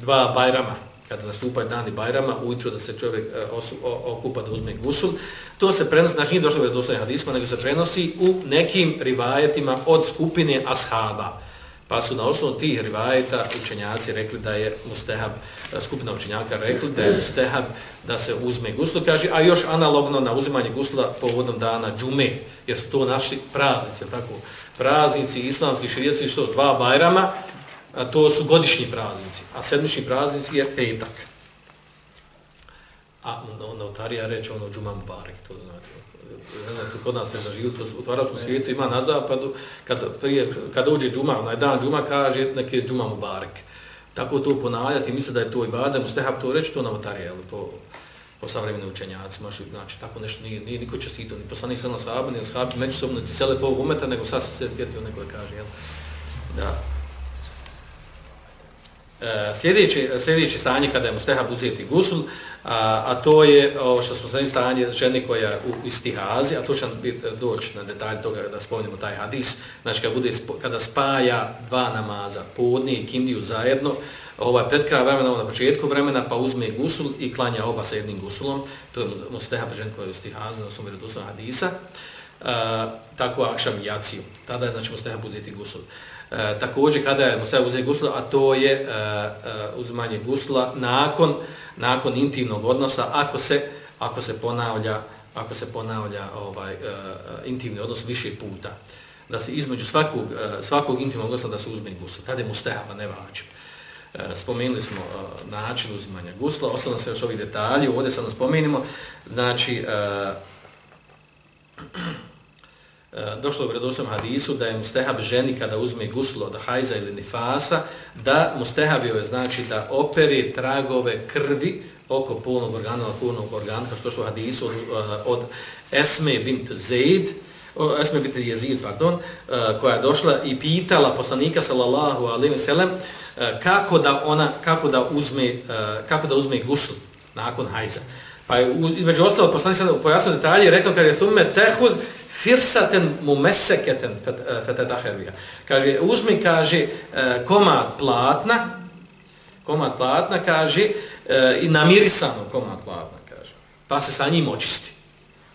dva bajrama kada nastupaju dani Bajrama, ujutro da se čovjek e, osu, o, okupa da uzme gusul. To se prenosi, znači nije došlo do doslovnih hadisma, nego se prenosi u nekim rivajetima od skupine ashaba. Pa su na osnovu tih rivajeta učenjaci rekli da je mustehab, e, skupina učenjaka rekli da je mustehab da se uzme gusul, kaže, a još analogno na uzimanje gusla povodom dana džume, jer su to naši praznici, tako, praznici islamski širijeci, što dva Bajrama, a to su godišnji praznici, a sedmišnji praznici je petak. A notarija reče ono džuma mubarek, to znate. Ne znate, kod nas ne zaživio, to u arabskom svijetu ima na zapadu, kad, prije, kad uđe džuma, onaj dan džuma kaže neki džuma mubarek. Tako to ponavljati, misle da je to i bada, mu to reći, to notarija, ali po, po savremenim učenjacima, znači tako nešto nije, nije niko čestito, ni poslanih sada na sahabu, ni na sahabu, međusobno ti cele povog umeta, nego sad se sve pjetio neko da kaže, jel? Da, E, sljedeće, sljedeće stanje kada je mustehab uzeti gusul, a, a to je o, što smo sve stanje žene koja u istihazi, a to će e, doći na detalj toga da spomenemo taj hadis, znači kada, bude, kada spaja dva namaza, podnije i kindiju zajedno, ovaj pred kraja vremena, na početku vremena, pa uzme gusul i klanja oba sa jednim gusulom, to je mustehab pa žene koja je u istihazi, na osnovu hadisa, a, tako akšam i jaciju, tada je znači mustehab uzeti gusul. E, također kada je Musa uze gusla, a to je e, e, uzmanje gusla nakon nakon intimnog odnosa ako se ako se ponavlja ako se ponavlja ovaj e, e, intimni odnos više puta, da se između svakog, e, svakog intimnog odnosa da se uzme gusla. Tada je mustahaba, ne vađib. E, spomenuli smo uh, način uzimanja gusla, ostalo se još ovih detalji, ovdje sad nas spomenimo, znači, uh, Eh, došlo u vredosvom hadisu da je mustehab ženi kada uzme guslo od hajza ili nifasa, da mustehabio je znači da operi tragove krvi oko polnog organa, polnog organa, kao što što hadisu od, eh, od Esme bint Zaid, Esme bint Jezid, pardon, eh, koja je došla i pitala poslanika sallallahu alaihi sallam kako da ona, kako da uzme, kako da uzme gusl nakon hajza. Pa je između ostalo poslanik sallam pojasnio detalje rekao kad je summe tehud firsaten mu meseketen fetedahevija. Kaže, uzmi, kaže, e, komad platna, komad platna, kaže, e, i namirisano komad platna, kaže. Pa se sa njim očisti.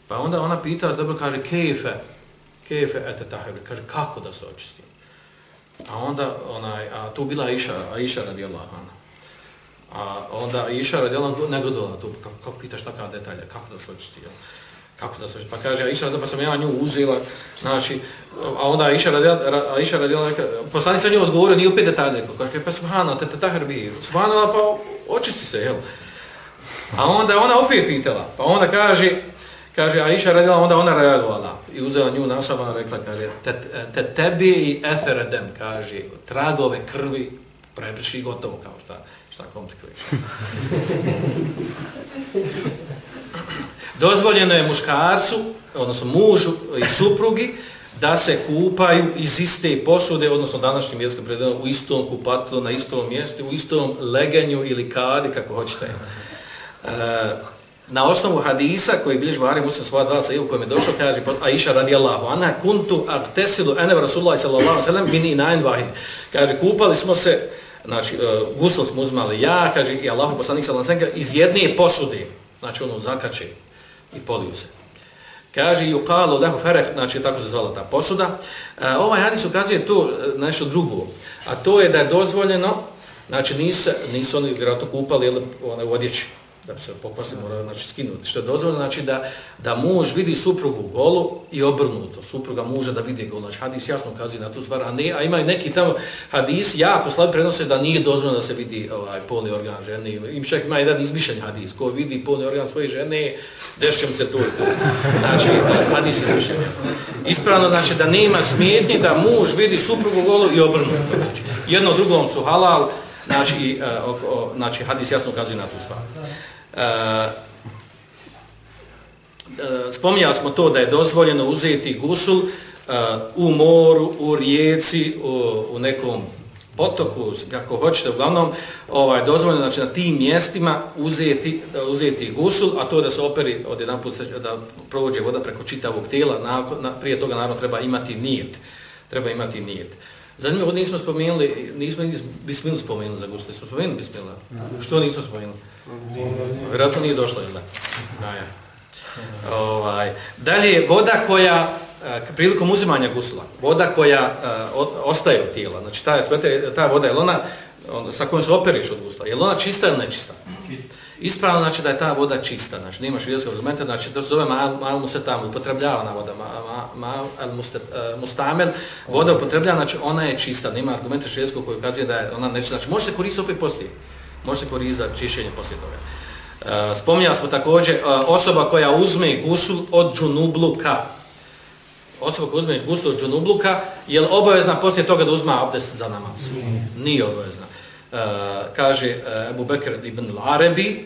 Pa onda ona pita, dobro, kaže, kefe, kefe etetahevija. Kaže, kako da se očisti? A onda, onaj, a tu bila Iša, Iša radijela, ona. A onda Iša radijela negodovala tu, kako, kako pitaš taka detalja, kako da se očisti, jel? Kako da se pa kaže a Iša pa sam ja nju uzela znači a onda Iša radila a Iša radila poslanik sa nju odgovorio nije opet detalje kaže e, pa subhana te te tahar bi subhana pa očisti se jel? A onda ona opet pitala. Pa onda kaže kaže Aisha radila onda ona reagovala i uzela nju na sama, rekla kaže te, te tebi i etheredem kaže tragove krvi prebriši gotovo kao šta šta komplikuješ. Dozvoljeno je muškarcu, odnosno mužu i suprugi, da se kupaju iz iste posude, odnosno današnjim jezikom predano, u istom kupatlu, na istom mjestu, u istom legenju ili kadi, kako hoćete. E, na osnovu hadisa koji bilježi Buhari Muslim svoja dva sajivu kojem je došao, kaže Aisha radijallahu anha kuntu abtesilu ene Rasulullah sallallahu sallam bin inain vahid. Kaže, kupali smo se, znači, uh, gusl smo uzmali ja, kaže, i Allahu poslanik sallallahu sallam, iz jedne posude, znači ono zakače, i poliju se. Kaže i ukalo lahu ferek, znači tako se zvala ta posuda. E, ovaj hadis ukazuje to e, nešto drugo, a to je da je dozvoljeno, znači nisu, nisu oni vjerojatno kupali ili one u odjeći, da bi se pokvasili, mora znači, skinuti. Što je dozvoljeno, znači da, da muž vidi suprugu golu i obrnuto. Supruga muža da vidi golu. Znači hadis jasno ukazuje na tu stvar, a, ne, a ima i neki tamo hadis jako slabi prenose da nije dozvoljeno da se vidi ovaj polni organ žene. Im čak ima jedan izmišljen hadis, ko vidi polni organ svoje žene, dešćem se to i to. Znači, hadis izmišljen. Ispravno, znači da nema smetnje da muž vidi suprugu golu i obrnuto. Znači, jedno drugom su halal, znači, uh, uh, znači hadis jasno ukazuje na tu stvar. Uh, spominjali smo to da je dozvoljeno uzeti gusul uh, u moru, u rijeci, u, u nekom potoku, kako hoćete, uglavnom, ovaj, dozvoljeno znači, na tim mjestima uzeti, uzeti gusul, a to da se operi od jedan put, da provođe voda preko čitavog tijela, na, na, prije toga naravno treba imati nijet. Treba imati nijet. Zanimljivo, ovdje nismo spomenuli, nismo ni bismilu spomenuli za gusle, smo spomenuli bismila. Što nismo spomenuli? Vjerojatno nije došlo, ili da? Da, ja. Ovaj. Dalje, voda koja, prilikom uzimanja gusla, voda koja uh, ostaje od tijela, znači ta, ta voda, je ona, on, sa kojom se operiš od gusla, je ona čista ili nečista? Čista. Ispravno znači da je ta voda čista, znači nemaš rijesko argumenta, znači to se zove mal, mal musetam, upotrebljavana voda, mal, mal, mal mustamel, voda upotrebljava, znači ona je čista, nema argumenta rijesko koji ukazuje da je ona nečista, znači može se koristiti opet poslije, može se koristiti za čišćenje poslije toga. Uh, spominjali smo također uh, osoba koja uzme gusul od džunubluka, osoba koja uzme gusul od džunubluka, je li obavezna poslije toga da uzma abdest za namaz? Nije obavezna. Uh, kaže Ebu Bekr ibn Larebi,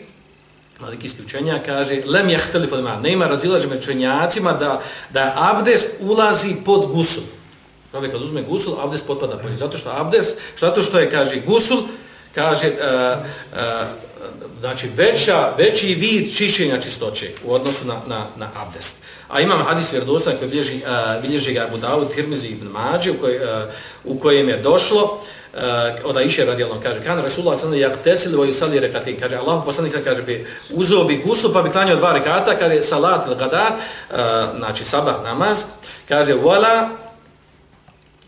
malikijski učenja, kaže lem je hteli fodima, nema razilaže među učenjacima da, da abdest ulazi pod gusul. Čovjek kad uzme gusul, abdest potpada pod Zato što abdest, zato što je, kaže, gusul, kaže, uh, uh, znači veća, veći vid čišćenja čistoće u odnosu na, na, na abdest. A imam hadis vjerodostan koji bilježi, uh, bilježi ga Abu Dawud, Tirmizi ibn Mađi, u, koj, uh, u kojem je došlo, uh, od Aisha radijalno kaže kan Rasulullah sallallahu alejhi ve sellem yaktasilu wa yusalli rak'atayn kaže Allah poslanik kaže bi uzeo bi gusu pa bi klanjao dva rekata. Kaže salat al-gada uh, znači sabah namaz. Kaže wala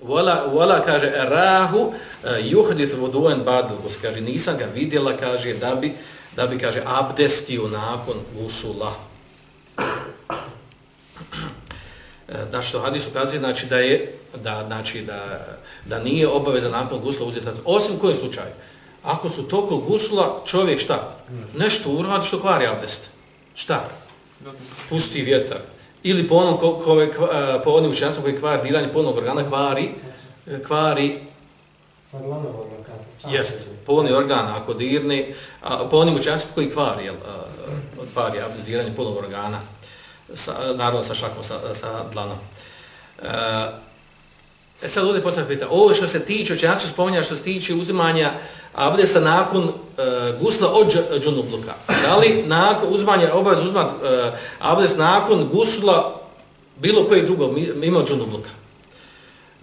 wala wala kaže rahu uh, yuhdith wudu'an ba'd al-ghusl. Kaže nisam ga vidjela kaže da bi da bi kaže abdestio nakon gusula. Da što hadis ukazuje znači da je da znači da da nije obaveza nakon gusla uzeti osim koji slučaj ako su toko gusla čovjek šta? Nešto. Uradi što kvari abdest. Šta? Pusti vjetar ili po onom ko, ko, ko, po onim učenjacima koji kvari diranje polnog organa kvari kvari Jest, polni organ ako dirne, a, po onim učenjacima koji kvari, jel, kvari abdest diranje polnog organa, sa, naravno sa šakom, sa, sa dlanom. E E sad ovdje postavljam pitanje, ovo što se tiče, učenjaci spominja što se tiče uzimanja abdesta nakon e, gusla od džunubluka. Da li nakon uzimanja, obavez uzmat e, abdest nakon gusla bilo koje drugo mimo džunubluka?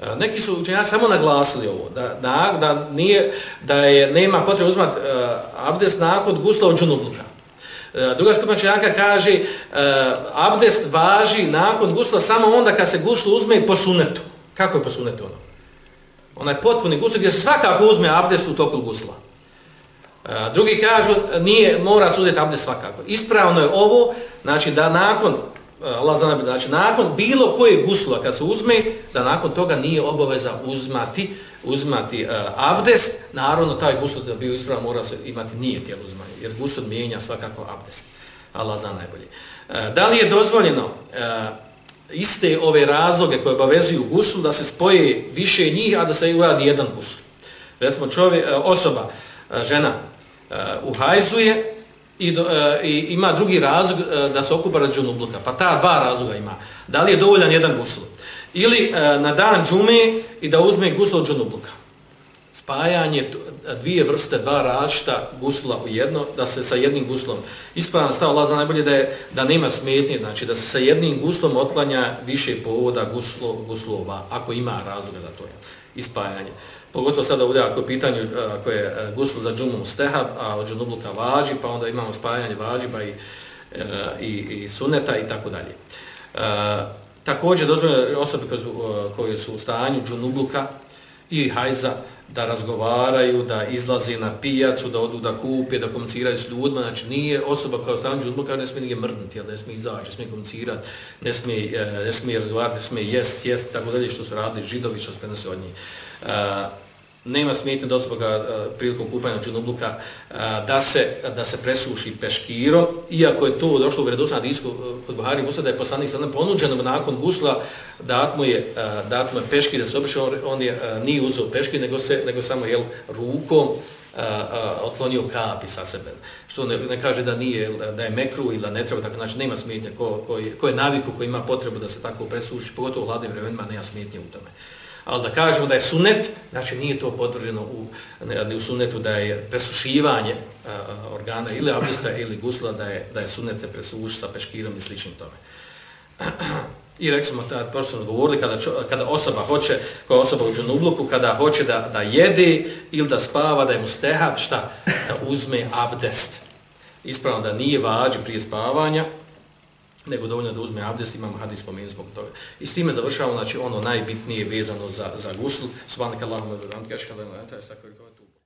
Uh, neki su učenjaci samo naglasili ovo, da, da, da, nije, da je, nema potrebe uzmat uh, e, abdest nakon gusla od džunubluka. Uh, druga skupina čenjaka kaže, uh, abdest važi nakon gusla samo onda kad se guslo uzme po sunetu. Kako je po sunetu ono? onaj potpuni gusl gdje svakako uzme abdest u toku gusla. E, drugi kažu, nije, mora se uzeti abdest svakako. Ispravno je ovo, znači da nakon, e, Allah zna, znači nakon bilo koje gusla kad se uzme, da nakon toga nije obaveza uzmati, uzmati uh, abdest, naravno taj gusl da bio ispravan mora se imati nije tijelo uzmanje, jer gusl mijenja svakako abdest. Allah zna najbolje. Uh, da li je dozvoljeno uh, iste ove razloge koje obavezuju gusul da se spoje više njih, a da se uradi jedan gusul. Recimo čovjek, e, osoba, e, žena, e, uhajzuje i, do, i ima drugi razlog da se okupa u džunubluka, pa ta dva razloga ima. Da li je dovoljan jedan gusul? Ili na dan džume i da uzme gusul od džunubluka spajanje dvije vrste, dva različita gusla u jedno, da se sa jednim guslom ispravno stav Allah zna najbolje da, je, da nema smetnje, znači da se sa jednim guslom otlanja više povoda guslo, guslova, ako ima razloga za to je ispajanje. Pogotovo sada ovdje ako je pitanje, ako je e, guslo za džumu stehab, a od džunubluka vađi, pa onda imamo spajanje vađiba i, e, i, i suneta i tako dalje. E, također dozvoljeno osobe koje su u stanju džunubluka i hajza, da razgovaraju, da izlaze na pijacu, da odu da kupe, da komuniciraju s ljudima. Znači nije osoba koja ostane ljudima kada ne smije nije mrdnuti, ne smije izaći, ne smije komunicirati, ne smije, eh, ne smije razgovarati, ne smije jest, jest, tako dalje što su radili židovi što se prenose od njih. Eh, Nema smetnje da osoba e, prilikom kupanja džunubluka e, da, se, da se presuši peškirom, iako je to došlo u vredosna disku e, kod Buhari Musa, da je poslanik sada ponuđeno nakon gusla dat mu je, dat mu je peškir, da se obično on, on je, nije uzeo peškir, nego, se, nego samo jel, rukom a, a, otlonio kapi sa sebe. Što ne, ne kaže da nije da je mekru ili da ne treba, tako znači nema smetnje ko, ko, ko je naviku, ko ima potrebu da se tako presuši, pogotovo u hladnim vremenima nema smetnje u tome. Ali da kažemo da je sunet, znači nije to potvrđeno u, ne, u sunetu da je presušivanje uh, organa ili abdesta ili gusla, da je, da je sunet se presuši sa peškirom i sličnim tome. I rekli smo, tad prosto smo govorili, kada, čo, kada osoba hoće, koja osoba u džunubluku, kada hoće da, da jede ili da spava, da je mu stehab, šta? Da uzme abdest. Ispravno da nije vađi prije spavanja, nego dovoljno da uzme abdest, imam hadis spomenu zbog toga. I s time završavamo, znači ono najbitnije vezano za, za gusl. Subhanak Allahumma wa bihamdika ashhadu an la ilaha illa anta astaghfiruka